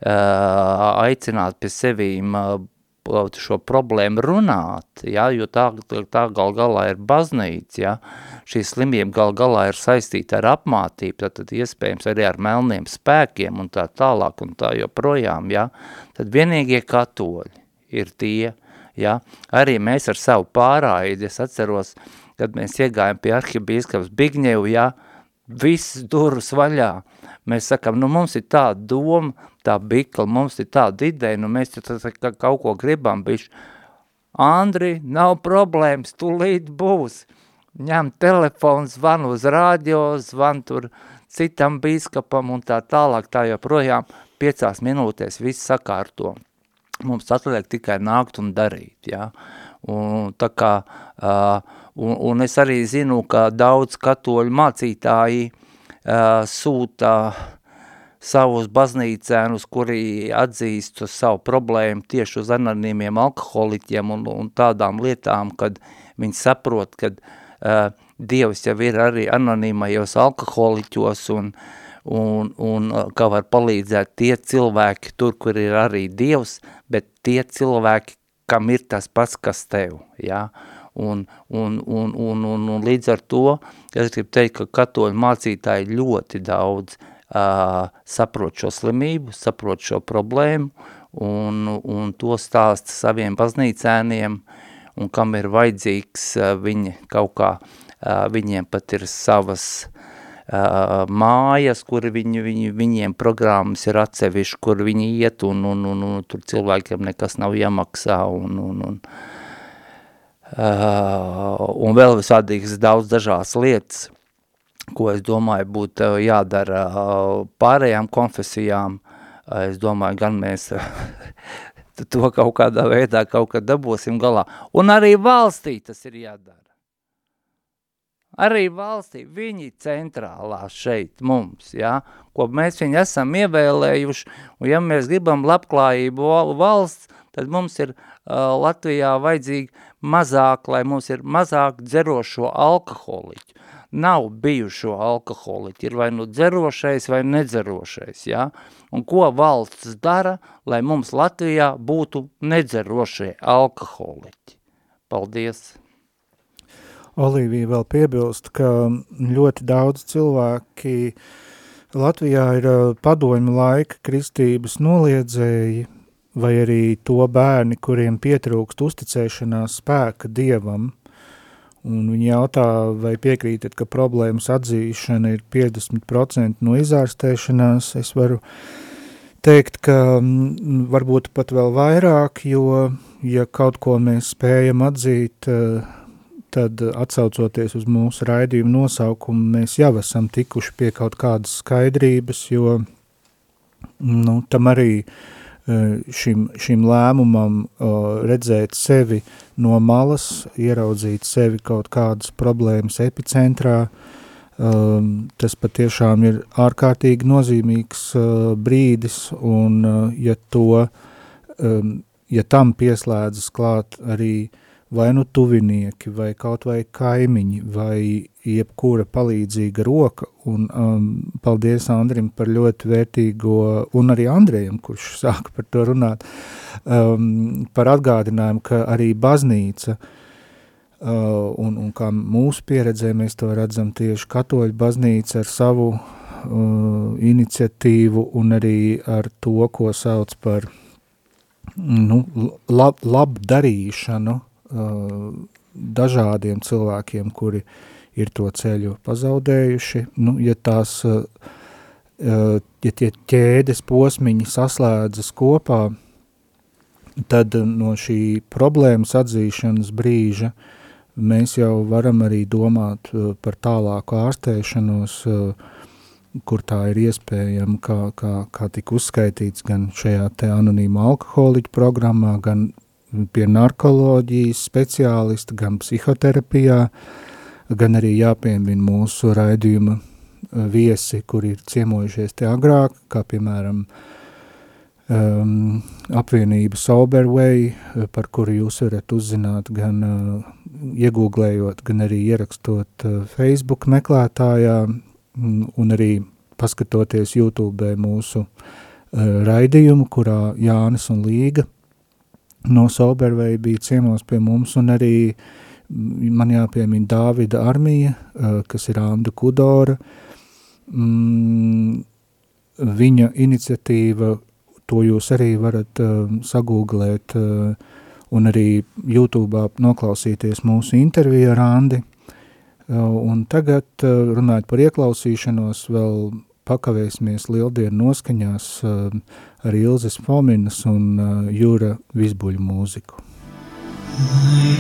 aicināt pie sevīm šo problēmu runāt, ja, jo tā, tā gal galā ir baznīca, ja, šī slimība gal galā ir saistīta ar apmātību, tad, tad iespējams arī ar melniem spēkiem un tā tālāk un tā joprojām, ja, tad vienīgie katoļi ir tie, ja, arī mēs ar savu pārāidi, es atceros, kad mēs iegājām pie arhibīskaps Bigņevu, ja, viss durus vaļā. Mēs sakam, nu mums ir tā doma, tā bikla, mums ir tāda ideja, nu mēs tā kaut ko gribam, bišķi. Andri, nav problēmas, tu līdz būs. Ņem telefonu, zvan uz rādio, zvan tur citam bīskapam un tā tālāk, tā joprojām piecās minūtēs viss sakārto. Mums atliek tikai nākt un darīt, jā. Un tā kā uh, Un, un es arī zinu, ka daudz katoļu mācītāji uh, sūta savus baznīcēnus, kuri atzīst savu problēmu tieši uz anonīmiem alkoholiķiem un, un tādām lietām, kad viņi saprot, ka uh, Dievs jau ir arī anonīmajos alkoholiķos un, un, un ka var palīdzēt tie cilvēki tur, kur ir arī Dievs, bet tie cilvēki, kam ir tas pats, kas tev, ja? Un, un, un, un, un, un līdz ar to es gribu teikt, ka katoļu mācītāji ļoti daudz uh, saprot šo slimību, saprot šo problēmu un, un to stāsta saviem baznīcēniem un kam ir vajadzīgs, viņi kaut kā, viņiem pat ir savas mājas, kur viņi, viņi, viņiem programmas ir atsevišķi, kur viņi iet un, un, un, un tur cilvēkiem nekas nav jāmaksā un, un, un, un vēl visādīgas daudz dažās lietas, ko es domāju būtu uh, jādara uh, pārējām konfesijām. Uh, es domāju, gan mēs to kaut kādā veidā kaut kad dabūsim galā. Un arī valstī tas ir jādara. Arī valstī, viņi centrālā šeit mums, ja, ko mēs viņu esam ievēlējuši, un ja mēs gribam labklājību valsts, tad mums ir uh, Latvijā vajadzīgi mazāk, lai mums ir mazāk dzerošo alkoholiķu. Nav bijušo alkoholiķu, ir vai nu dzerošais vai nedzerošais, ja? Un ko valsts dara, lai mums Latvijā būtu nedzerošie alkoholiķi? Paldies! Olivija vēl piebilst, ka ļoti daudz cilvēki Latvijā ir padomju laika kristības noliedzēji, vai arī to bērni, kuriem pietrūkst uzticēšanās spēka Dievam, un viņi jautā, vai piekrītat, ka problēmas atzīšana ir 50% no izārstēšanās, es varu teikt, ka m, varbūt pat vēl vairāk, jo, ja kaut ko mēs spējam atzīt, tad atsaucoties uz mūsu raidījumu nosaukumu, mēs jau esam tikuši pie kaut kādas skaidrības, jo nu, tam arī Eh, šim, šim lēmumam uh, redzēt sevi no malas, ieraudzīt sevi kaut kādas problēmas epicentrā, um, tas patiešām ir ārkārtīgi nozīmīgs uh, brīdis, un uh, ja to, ja tam pieslēdzas klāt arī vai nu tuvinieki, vai kaut vai kaimiņi, vai jebkura palīdzīga roka, un um, paldies Andrim par ļoti vērtīgo, un arī Andrejam, kurš sāka par to runāt, um, par atgādinājumu, ka arī baznīca, uh, un, un kā mūsu pieredzē mēs to redzam tieši katoļu baznīca ar savu uh, iniciatīvu un arī ar to, ko sauc par nu, lab, labdarīšanu, Uh, dažādiem cilvēkiem, kuri ir to ceļu pazaudējuši. Nu, ja tās, ja tie ķēdes posmiņi saslēdzas kopā, tad no šī problēmas atzīšanas brīža mēs jau varam arī domāt par tālāku ārstēšanos, kur tā ir iespējama, kā, kā, kā tika uzskaitīts gan šajā te anonīma alkoholiķu programmā, gan pie narkoloģijas speciālista, gan psihoterapijā, gan arī jāpiemina mūsu raidījuma viesi, kuri ir ciemojušies te agrāk, kā piemēram um, apvienība Soberway, par kuru jūs varat uzzināt gan uh, iegūglējot, gan arī ierakstot uh, Facebook meklētājā, un arī paskatoties YouTube mūsu uh, raidījumu, kurā Jānis un Līga no Sobervei bija ciemos pie mums, un arī man jāpiemina Dāvida armija, uh, kas ir Andu Kudora. Mm, viņa iniciatīva, to jūs arī varat uh, sagūglēt uh, un arī YouTube noklausīties mūsu interviju ar Andi. Un tagad, runājot par ieklausīšanos, vēl pakavēsimies lieldienu noskaņās ar Ilzes Fominas un Jūra Visbuļu mūziku. Lai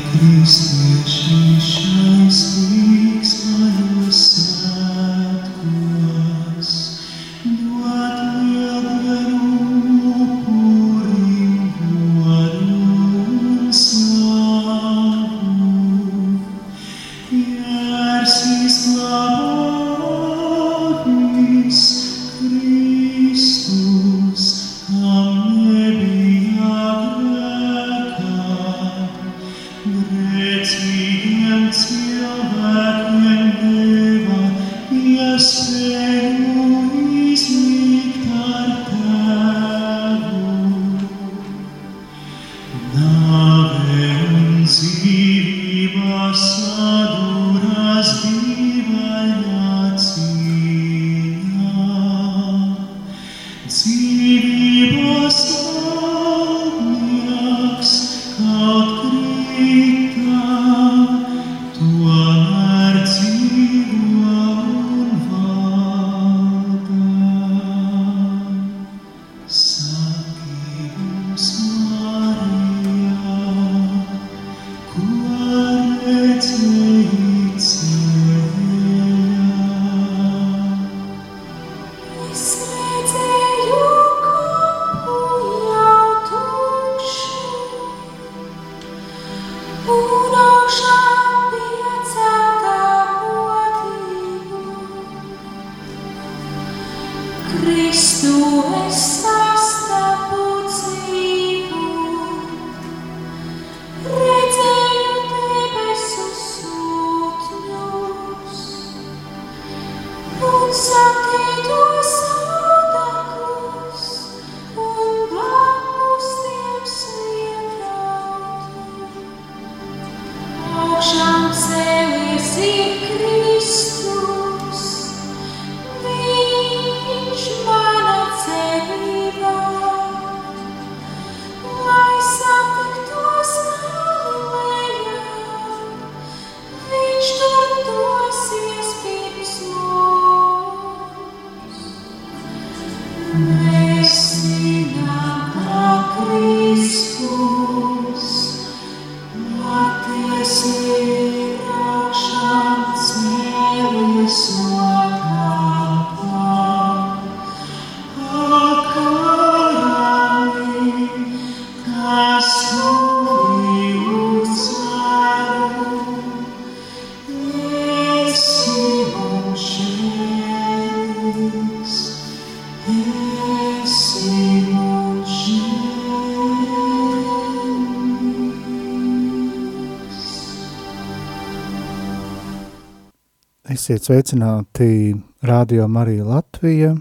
Esiet sveicināti Radio Marija Latvija.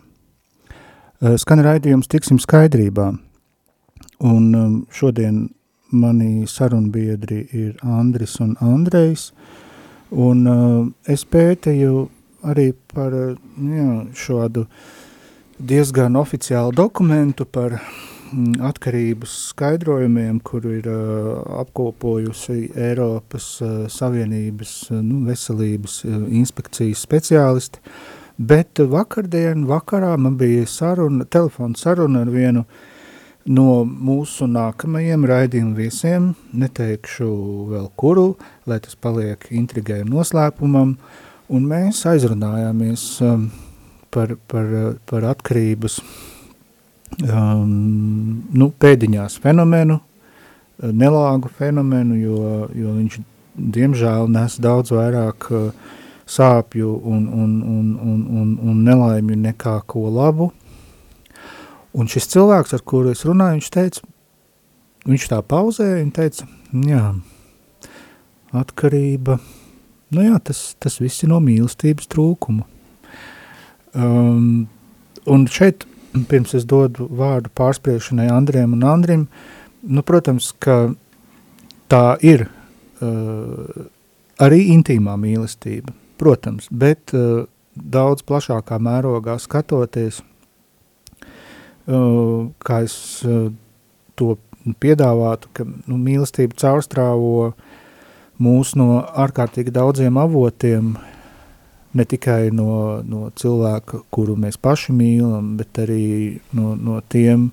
Eh, Skan raidījums Tiksim skaidrībā. Un um, šodien mani sarunbiedri ir Andris un Andrejs. Un uh, es pētīju arī par uh, jā, šādu diezgan oficiālu dokumentu par atkarības skaidrojumiem, kur ir uh, apkopojusi Eiropas uh, Savienības uh, nu, veselības uh, inspekcijas speciālisti. Bet vakardien vakarā man bija saruna, telefona saruna ar vienu no mūsu nākamajiem raidījumu viesiem, neteikšu vēl kuru, lai tas paliek intrigai un noslēpumam, un mēs aizrunājāmies par, par, par atkarības um, nu, pēdiņās fenomenu, nelāgu fenomenu, jo, jo viņš diemžēl nes daudz vairāk uh, sāpju un, un, un, un, un, un nelaimju nekā ko labu. Un šis cilvēks, ar kuru es runāju, viņš teica, viņš tā pauzēja un teica, jā, atkarība, nu jā, tas, tas viss ir no mīlestības trūkuma. Um, un šeit, pirms es dodu vārdu pārspriešanai Andriem un Andrim, nu, protams, ka tā ir uh, arī intīmā mīlestība, protams, bet uh, daudz plašākā mērogā skatoties, uh, kā es uh, to piedāvātu, ka nu, mīlestība caurstrāvo mūs no ārkārtīgi daudziem avotiem, ne tikai no, no cilvēka, kuru mēs paši mīlam, bet arī no, no tiem,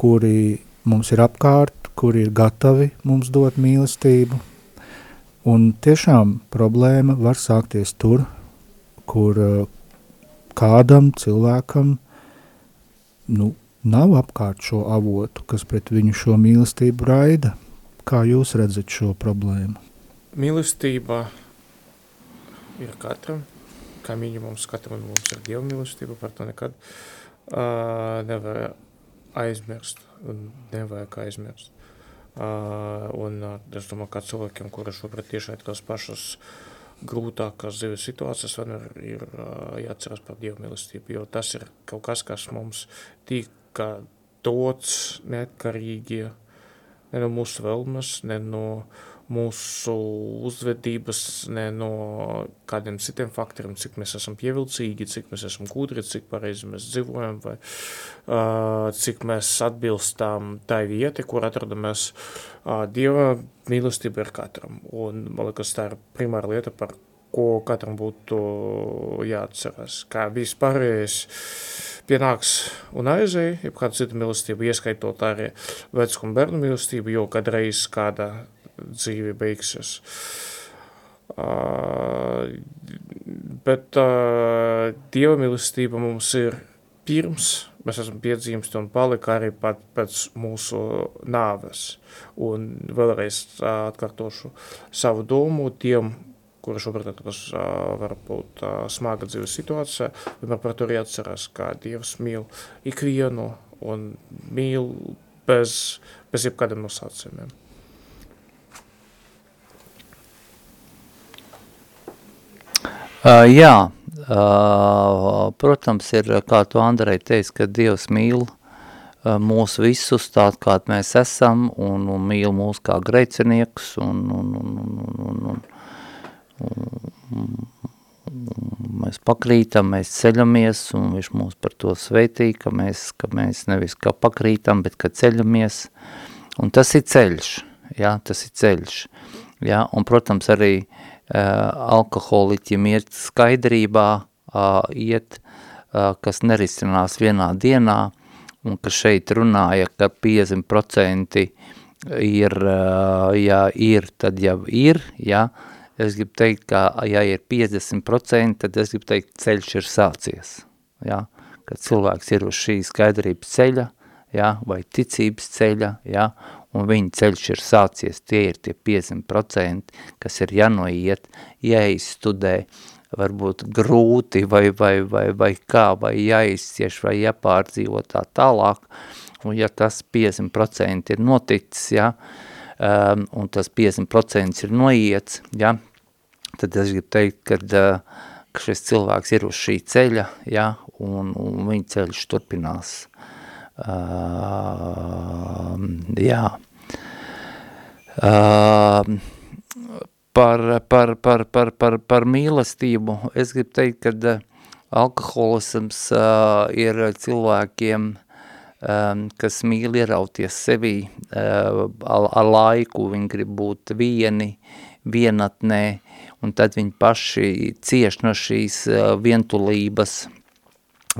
kuri mums ir apkārt, kuri ir gatavi mums dot mīlestību. Un tiešām problēma var sākties tur, kur uh, kādam cilvēkam nu, nav apkārt šo avotu, kas pret viņu šo mīlestību raida. Kā jūs redzat šo problēmu? Mīlestība ir katram, kā minimums katram mums ir Dieva mīlestība, par to nekad uh, nevar aizmirst un nevajag aizmirst. Uh, un uh, es domāju, ka cilvēkiem, kuri šobrīd tieši ir tās pašas grūtākās dzīves situācijas, vienmēr ir uh, jāatceras par Dievu mīlestību, jo tas ir kaut kas, kas mums tika dots neatkarīgi ne no mūsu vēlmes, ne no mūsu uzvedības, ne no kādiem citiem faktoriem, cik mēs esam pievilcīgi, cik mēs esam gudri, cik pareizi mēs dzīvojam, vai uh, cik mēs atbilstam tai vieti, kur atrodamies. Uh, Dieva mīlestība ir katram, un man liekas, tā ir primāra lieta, par ko katram būtu jāatceras. Kā vispārējais pienāks un aizēja, ja kāda cita mīlestība, ieskaitot arī vecuma bērnu mīlestību, jo kadreiz kāda dzīve beigsies. Uh, bet uh, Dieva mīlestība mums ir pirms mēs esam piedzīvsti un palika arī pat pēc mūsu nāves. Un vēlreiz uh, atkārtošu savu domu tiem, kuri šobrīd atrodas uh, varbūt uh, smaga dzīves situācijā, vienmēr par to arī atcerās, kā Dievs mīl ikvienu un mīl bez, bez jebkādiem nosacījumiem. Uh, jā, uh, protams, ir, kā tu Andrei teici, ka Dievs mīl uh, mūs visus tād, kā mēs esam, un, un mīl mūs kā grēciniekus, un, un, un, un, un, un, un mēs pakrītam, mēs ceļamies, un viņš mūs par to sveitī, ka mēs, ka mēs nevis kā pakrītam, bet ka ceļamies, un tas ir ceļš, jā, tas ir ceļš, jā, un, protams, arī uh, alkoholiķim iet skaidrībā, iet, kas nerisinās vienā dienā, un ka šeit runāja, ka 50% ir, ja ir, tad jau ir, ja, es gribu teikt, ka ja ir 50%, tad es gribu teikt, ceļš ir sācies, ja, kad cilvēks ir uz šī skaidrības ceļa, ja, vai ticības ceļa, ja, un viņa ceļš ir sācies, tie ir tie 50%, kas ir jānoiet, jāizstudē, varbūt grūti vai, vai, vai, vai kā, vai jāizcieš, vai jāpārdzīvo tā tālāk, un ja tas 50% ir noticis, ja, um, un tas 50% ir noiets, ja, tad es gribu teikt, kad, uh, ka šis cilvēks ir uz šī ceļa, ja, un, un viņa ceļš turpinās. Uh, jā. Uh, par, par, par, par, par, par mīlestību es gribu teikt, ka uh, alkoholisms uh, ir cilvēkiem, um, kas mīl ierauties sevī uh, ar, ar laiku, viņi grib būt vieni, vienatnē, un tad viņi paši cieš no šīs uh, vientulības,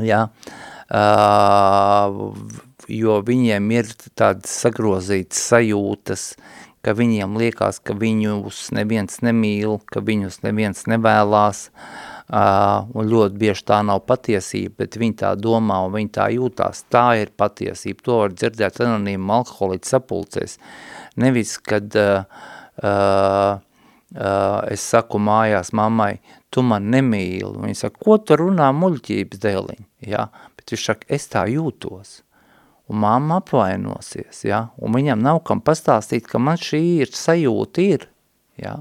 jā, uh, uh, jo viņiem ir tādas sagrozītas sajūtas, ka viņiem liekas, ka viņus neviens nemīl, ka viņus neviens nevēlās, Uh, un ļoti bieži tā nav patiesība, bet viņi tā domā un viņi tā jūtās. Tā ir patiesība. To var dzirdēt anonīmu alkoholītu sapulcēs. Nevis, kad uh, uh, uh, es saku mājās mammai, tu man nemīli. Viņa saka, ko tu runā muļķības dēliņ? Ja? Viņš saka, es tā jūtos. Un mamma apvainosies, ja? un viņam nav kam pastāstīt, ka man šī ir sajūta ir. Ja?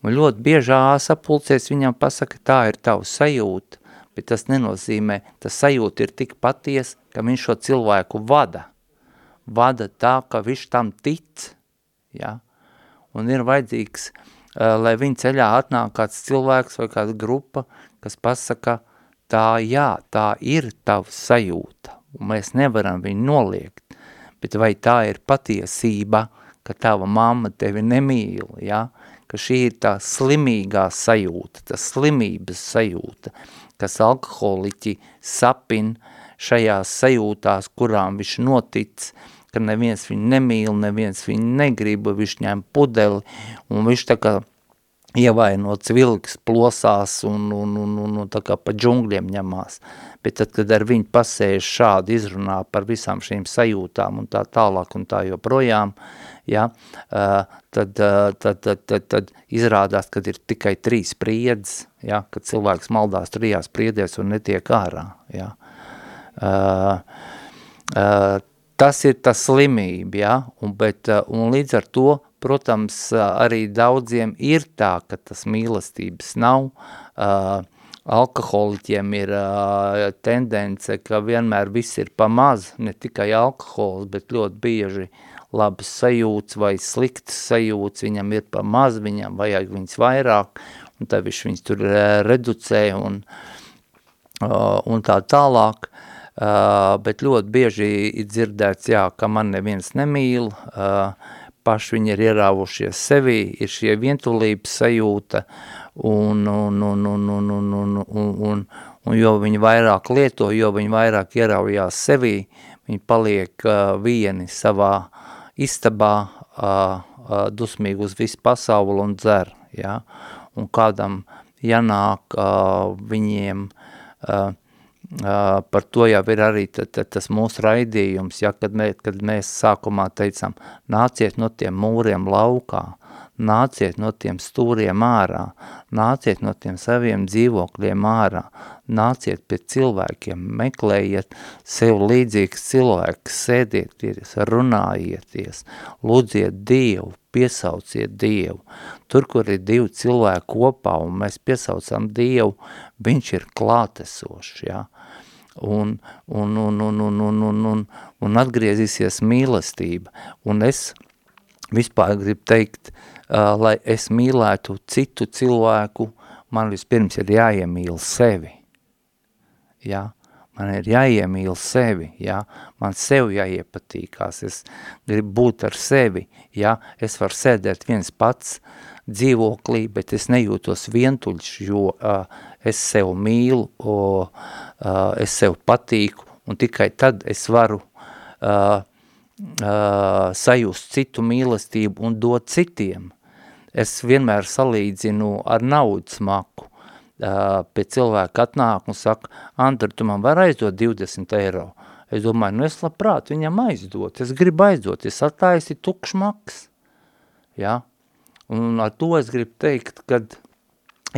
Un ļoti biežā sapulcēs viņam pasaka, tā ir tava sajūta, bet tas nenozīmē, tas sajūta ir tik paties, ka viņš šo cilvēku vada. Vada tā, ka viņš tam tic, ja? un ir vajadzīgs, uh, lai viņa ceļā atnāk kāds cilvēks vai kāda grupa, kas pasaka, tā jā, tā ir tava sajūta, un mēs nevaram viņu noliegt, bet vai tā ir patiesība, ka tava mamma tevi nemīl, ja? ka šī ir tā slimīgā sajūta, tā slimības sajūta, kas alkoholiķi sapin šajās sajūtās, kurām viņš notic, ka neviens viņu nemīl, neviens viņu negrib, viņš ņem pudeli, un viņš tā kā ievainots vilks plosās un, un, un, un, un tā kā pa džungļiem ņemās. Bet tad, kad ar viņu pasēž šādi izrunā par visām šīm sajūtām un tā tālāk un tā joprojām, ja, tad, tad, tad, tad, tad izrādās, kad ir tikai trīs spriedzes, ja, kad cilvēks maldās trijās spriedzēs un netiek ārā. Ja. Tas ir tas slimība, ja, un, bet, un līdz ar to Protams, arī daudziem ir tā, ka tas mīlestības nav. Uh, alkoholiķiem ir uh, tendence, ka vienmēr viss ir pa maz, ne tikai alkohols, bet ļoti bieži labas sajūtas vai sliktas sajūtas, viņam ir pa maz, viņam vajag viņas vairāk, un tad viņš viņus tur reducē un, uh, un tā tālāk. Uh, bet ļoti bieži ir dzirdēts, jā, ka man neviens nemīl, uh, paši viņi ir ierāvušies sevī, ir šie vientulības sajūta, un, un, un, un, un, un, un, un, un, un jo viņi vairāk lieto, jo viņi vairāk ieraujās sevī, viņi paliek uh, vieni savā istabā, uh, uh, dusmīgi uz visu pasauli un dzer, ja? un kādam janāk uh, viņiem uh, Uh, par to jau ir arī t, t, tas mūsu raidījums, ja, kad, mē, kad mēs sākumā teicām, nāciet no tiem mūriem laukā, nāciet no tiem stūriem ārā, nāciet no tiem saviem dzīvokļiem ārā, nāciet pie cilvēkiem, meklējiet sev līdzīgs cilvēks, sēdieties, runājieties, lūdziet Dievu, piesauciet Dievu. Tur, kur ir divi cilvēki kopā un mēs piesaucam Dievu, viņš ir klātesošs, ja? Un, un, un, un, un, un, un, un, un atgriezīsies mīlestība. Un es vispār gribu teikt, uh, lai es mīlētu citu cilvēku, man vispirms ir jāiemīl sevi. Ja? Man ir jāiemīl sevi, ja? man sev jāiepatīkās, es gribu būt ar sevi, ja? es varu sēdēt viens pats dzīvoklī, bet es nejūtos vientuļš, jo uh, es sev mīlu, o, uh, es sev patīku, un tikai tad es varu uh, uh, sajust citu mīlestību un dot citiem. Es vienmēr salīdzinu ar naudas maku. Uh, pēc cilvēka atnāk un saka, Andra, tu man var aizdot 20 eiro. Es domāju, nu es labprāt viņam aizdot, es gribu aizdot, es attaisi tukš maks. Ja? Un ar to es gribu teikt, kad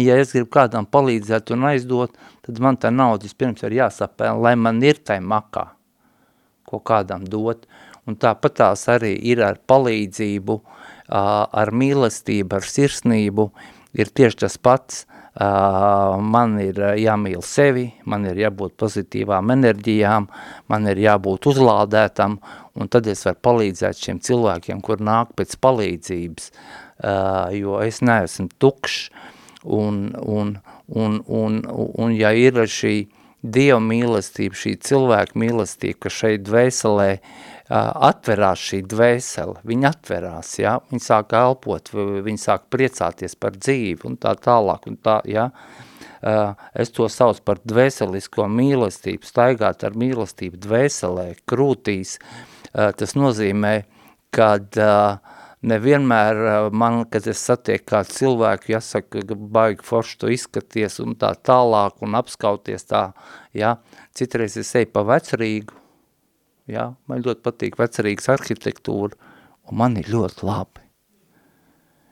ja es gribu kādam palīdzēt un aizdot, tad man tā nauda vispirms ir jāsapēl, lai man ir tai makā, ko kādam dot. Un tāpat tās arī ir ar palīdzību, ar mīlestību, ar sirsnību, ir tieši tas pats, man ir jāmīl sevi, man ir jābūt pozitīvām enerģijām, man ir jābūt uzlādētam, un tad es varu palīdzēt šiem cilvēkiem, kur nāk pēc palīdzības, jo es neesmu tukšs, un, un, un, un, un ja ir šī Dieva mīlestība, šī cilvēka mīlestība, ka šeit dvēselē uh, atverās šī dvēsele, viņa atverās, ja? viņa sāk elpot, viņa sāk priecāties par dzīvi un tā tālāk, un tā, ja? uh, es to sauc par dvēselisko mīlestību, staigāt ar mīlestību dvēselē, krūtīs, tas nozīmē, kad uh, nevienmēr uh, man, kad es satieku kādu cilvēku, jāsaka, ka baigi forši tu izskaties un tā tālāk un apskauties tā, ja, citreiz es eju pa vecerīgu, ja, man ļoti patīk vecerīgas arhitektūra, un man ir ļoti labi.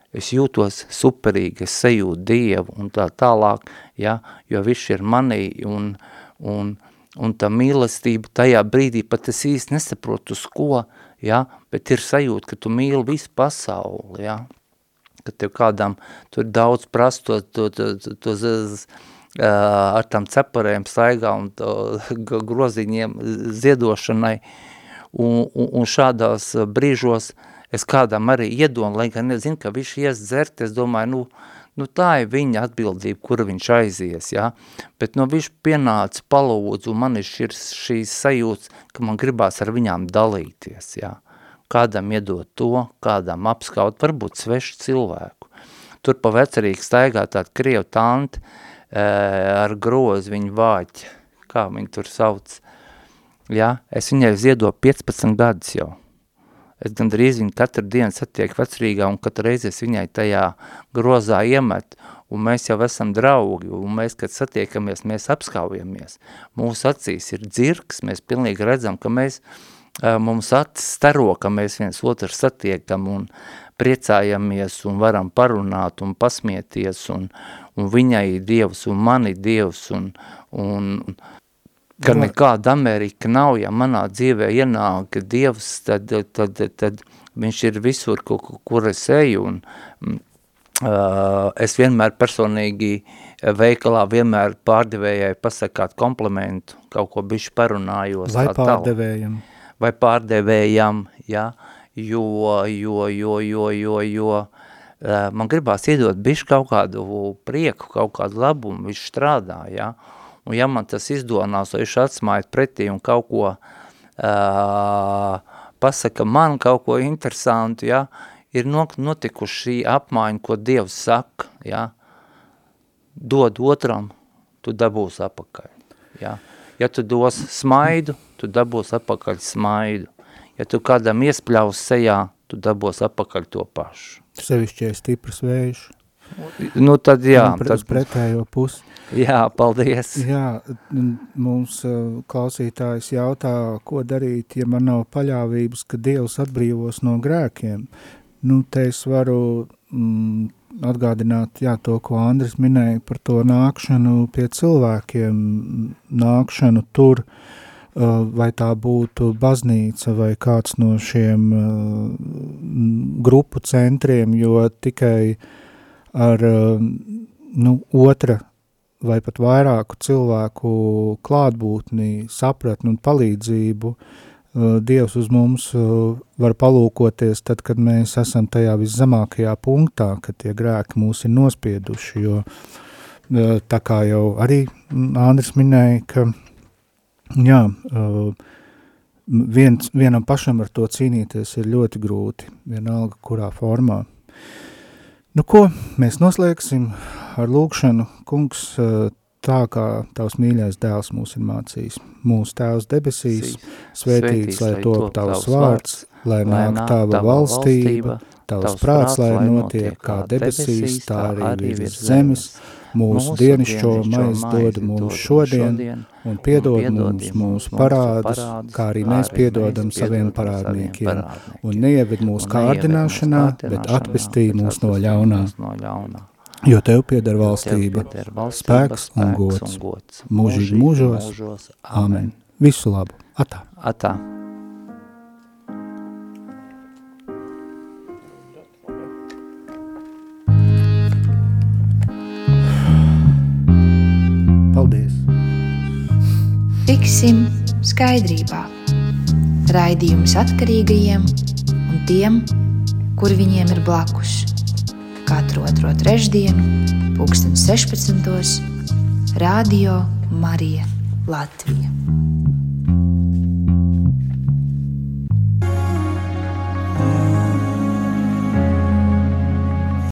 Es jūtos superīgi, es sajūtu Dievu un tā tālāk, ja, jo viņš ir manī un, un, un tā mīlestība tajā brīdī pat es īsti nesaprotu uz ko, ja, bet ir sajūta, ka tu mīli visu pasauli, ja, ka tev kādam tur daudz prastos, to, to, to, to, to ar tām ceparēm staigā un groziņiem ziedošanai, un, un, un šādās brīžos es kādam arī iedomu, lai gan nezinu, ka viņš ies dzert, es domāju, nu, nu tā ir viņa atbildība, kura viņš aizies, ja? bet nu, viņš pienāca palūdzu, man ir šis, šīs sajūtas, ka man gribās ar viņām dalīties, ja? kādam iedot to, kādam apskaut, varbūt svešu cilvēku. Tur pa vecerīgi staigā tāda krievu tanti e, ar grozu viņu vāķi, kā viņi tur sauc, ja? es viņai ziedo 15 gadus jau. Es gandrīz viņu katru dienu satieku vecrīgā un katru reizi es viņai tajā grozā iemetu, un mēs jau esam draugi, un mēs, kad satiekamies, mēs apskaujamies. Mūsu acīs ir dzirks, mēs pilnīgi redzam, ka mēs, mums acis staro, ka mēs viens otru satiekam un priecājamies un varam parunāt un pasmieties, un, un viņai ir Dievs un man ir Dievs, un, un ka nekāda Amerika nav, ja manā dzīvē ienāk Dievs, tad, tad, tad, viņš ir visur, kur, kur es eju, un uh, es vienmēr personīgi veikalā vienmēr pārdevējai pasakāt komplimentu, kaut ko bišķi parunājos. Vai pārdevējam. Vai pārdevējam, ja, jo, jo, jo, jo, jo, jo, uh, man gribās iedot bišķi kaut kādu prieku, kaut kādu labumu, viņš strādā, ja, uh, Un ja man tas izdonās, vai viņš atsmājat pretī un kaut ko uh, pasaka man kaut ko interesantu, ja, ir notikuši šī apmaiņa, ko Dievs saka, ja, dod otram, tu dabūsi apakaļ. Ja. ja tu dos smaidu, tu dabūsi apakaļ smaidu. Ja tu kādam iespļaus sejā, tu dabūsi apakaļ to pašu. Sevišķi ir stiprs vējš. Nu tad jā. Un tad pretējo pusi. Jā, paldies. Jā, mums klausītājs jautā, ko darīt, ja man nav paļāvības, ka Dievs atbrīvos no grēkiem. Nu, te es varu mm, atgādināt, jā, to, ko Andris minēja par to nākšanu pie cilvēkiem, nākšanu tur, vai tā būtu baznīca vai kāds no šiem grupu centriem, jo tikai ar nu, otra vai pat vairāku cilvēku klātbūtni, sapratni un palīdzību, uh, Dievs uz mums uh, var palūkoties tad, kad mēs esam tajā viszemākajā punktā, kad tie grēki mūs ir nospieduši, jo uh, tā kā jau arī Andris minēja, ka jā, viens, vienam pašam ar to cīnīties ir ļoti grūti, vienalga kurā formā. Nu ko, mēs noslēgsim ar lūkšanu, kungs, tā kā tavs mīļais dēls mūs ir mācījis. Mūsu tēvs debesīs, svētīts, lai top tavs vārds, lai nāk tava valstība, tavs prāts, lai notiek kā debesīs, tā arī virs zemes, Mūsu dienišķo maizi dod mums šodien, un piedod mums mūsu parādus, kā arī mēs piedodam saviem parādniekiem. Un neieved mūsu kārdināšanā, bet atpestī mūs no ļaunā. Jo Tev pieder valstība, spēks un gods, mūžīgi mūžos. Amen. Visu labu. Atā. Atā. Tiksim skaidrībā. Raidījums atkarīgajiem un tiem, kuri viņiem ir blakus. Katru otro trešdienu, pulksten 16. Radio Marija Latvija.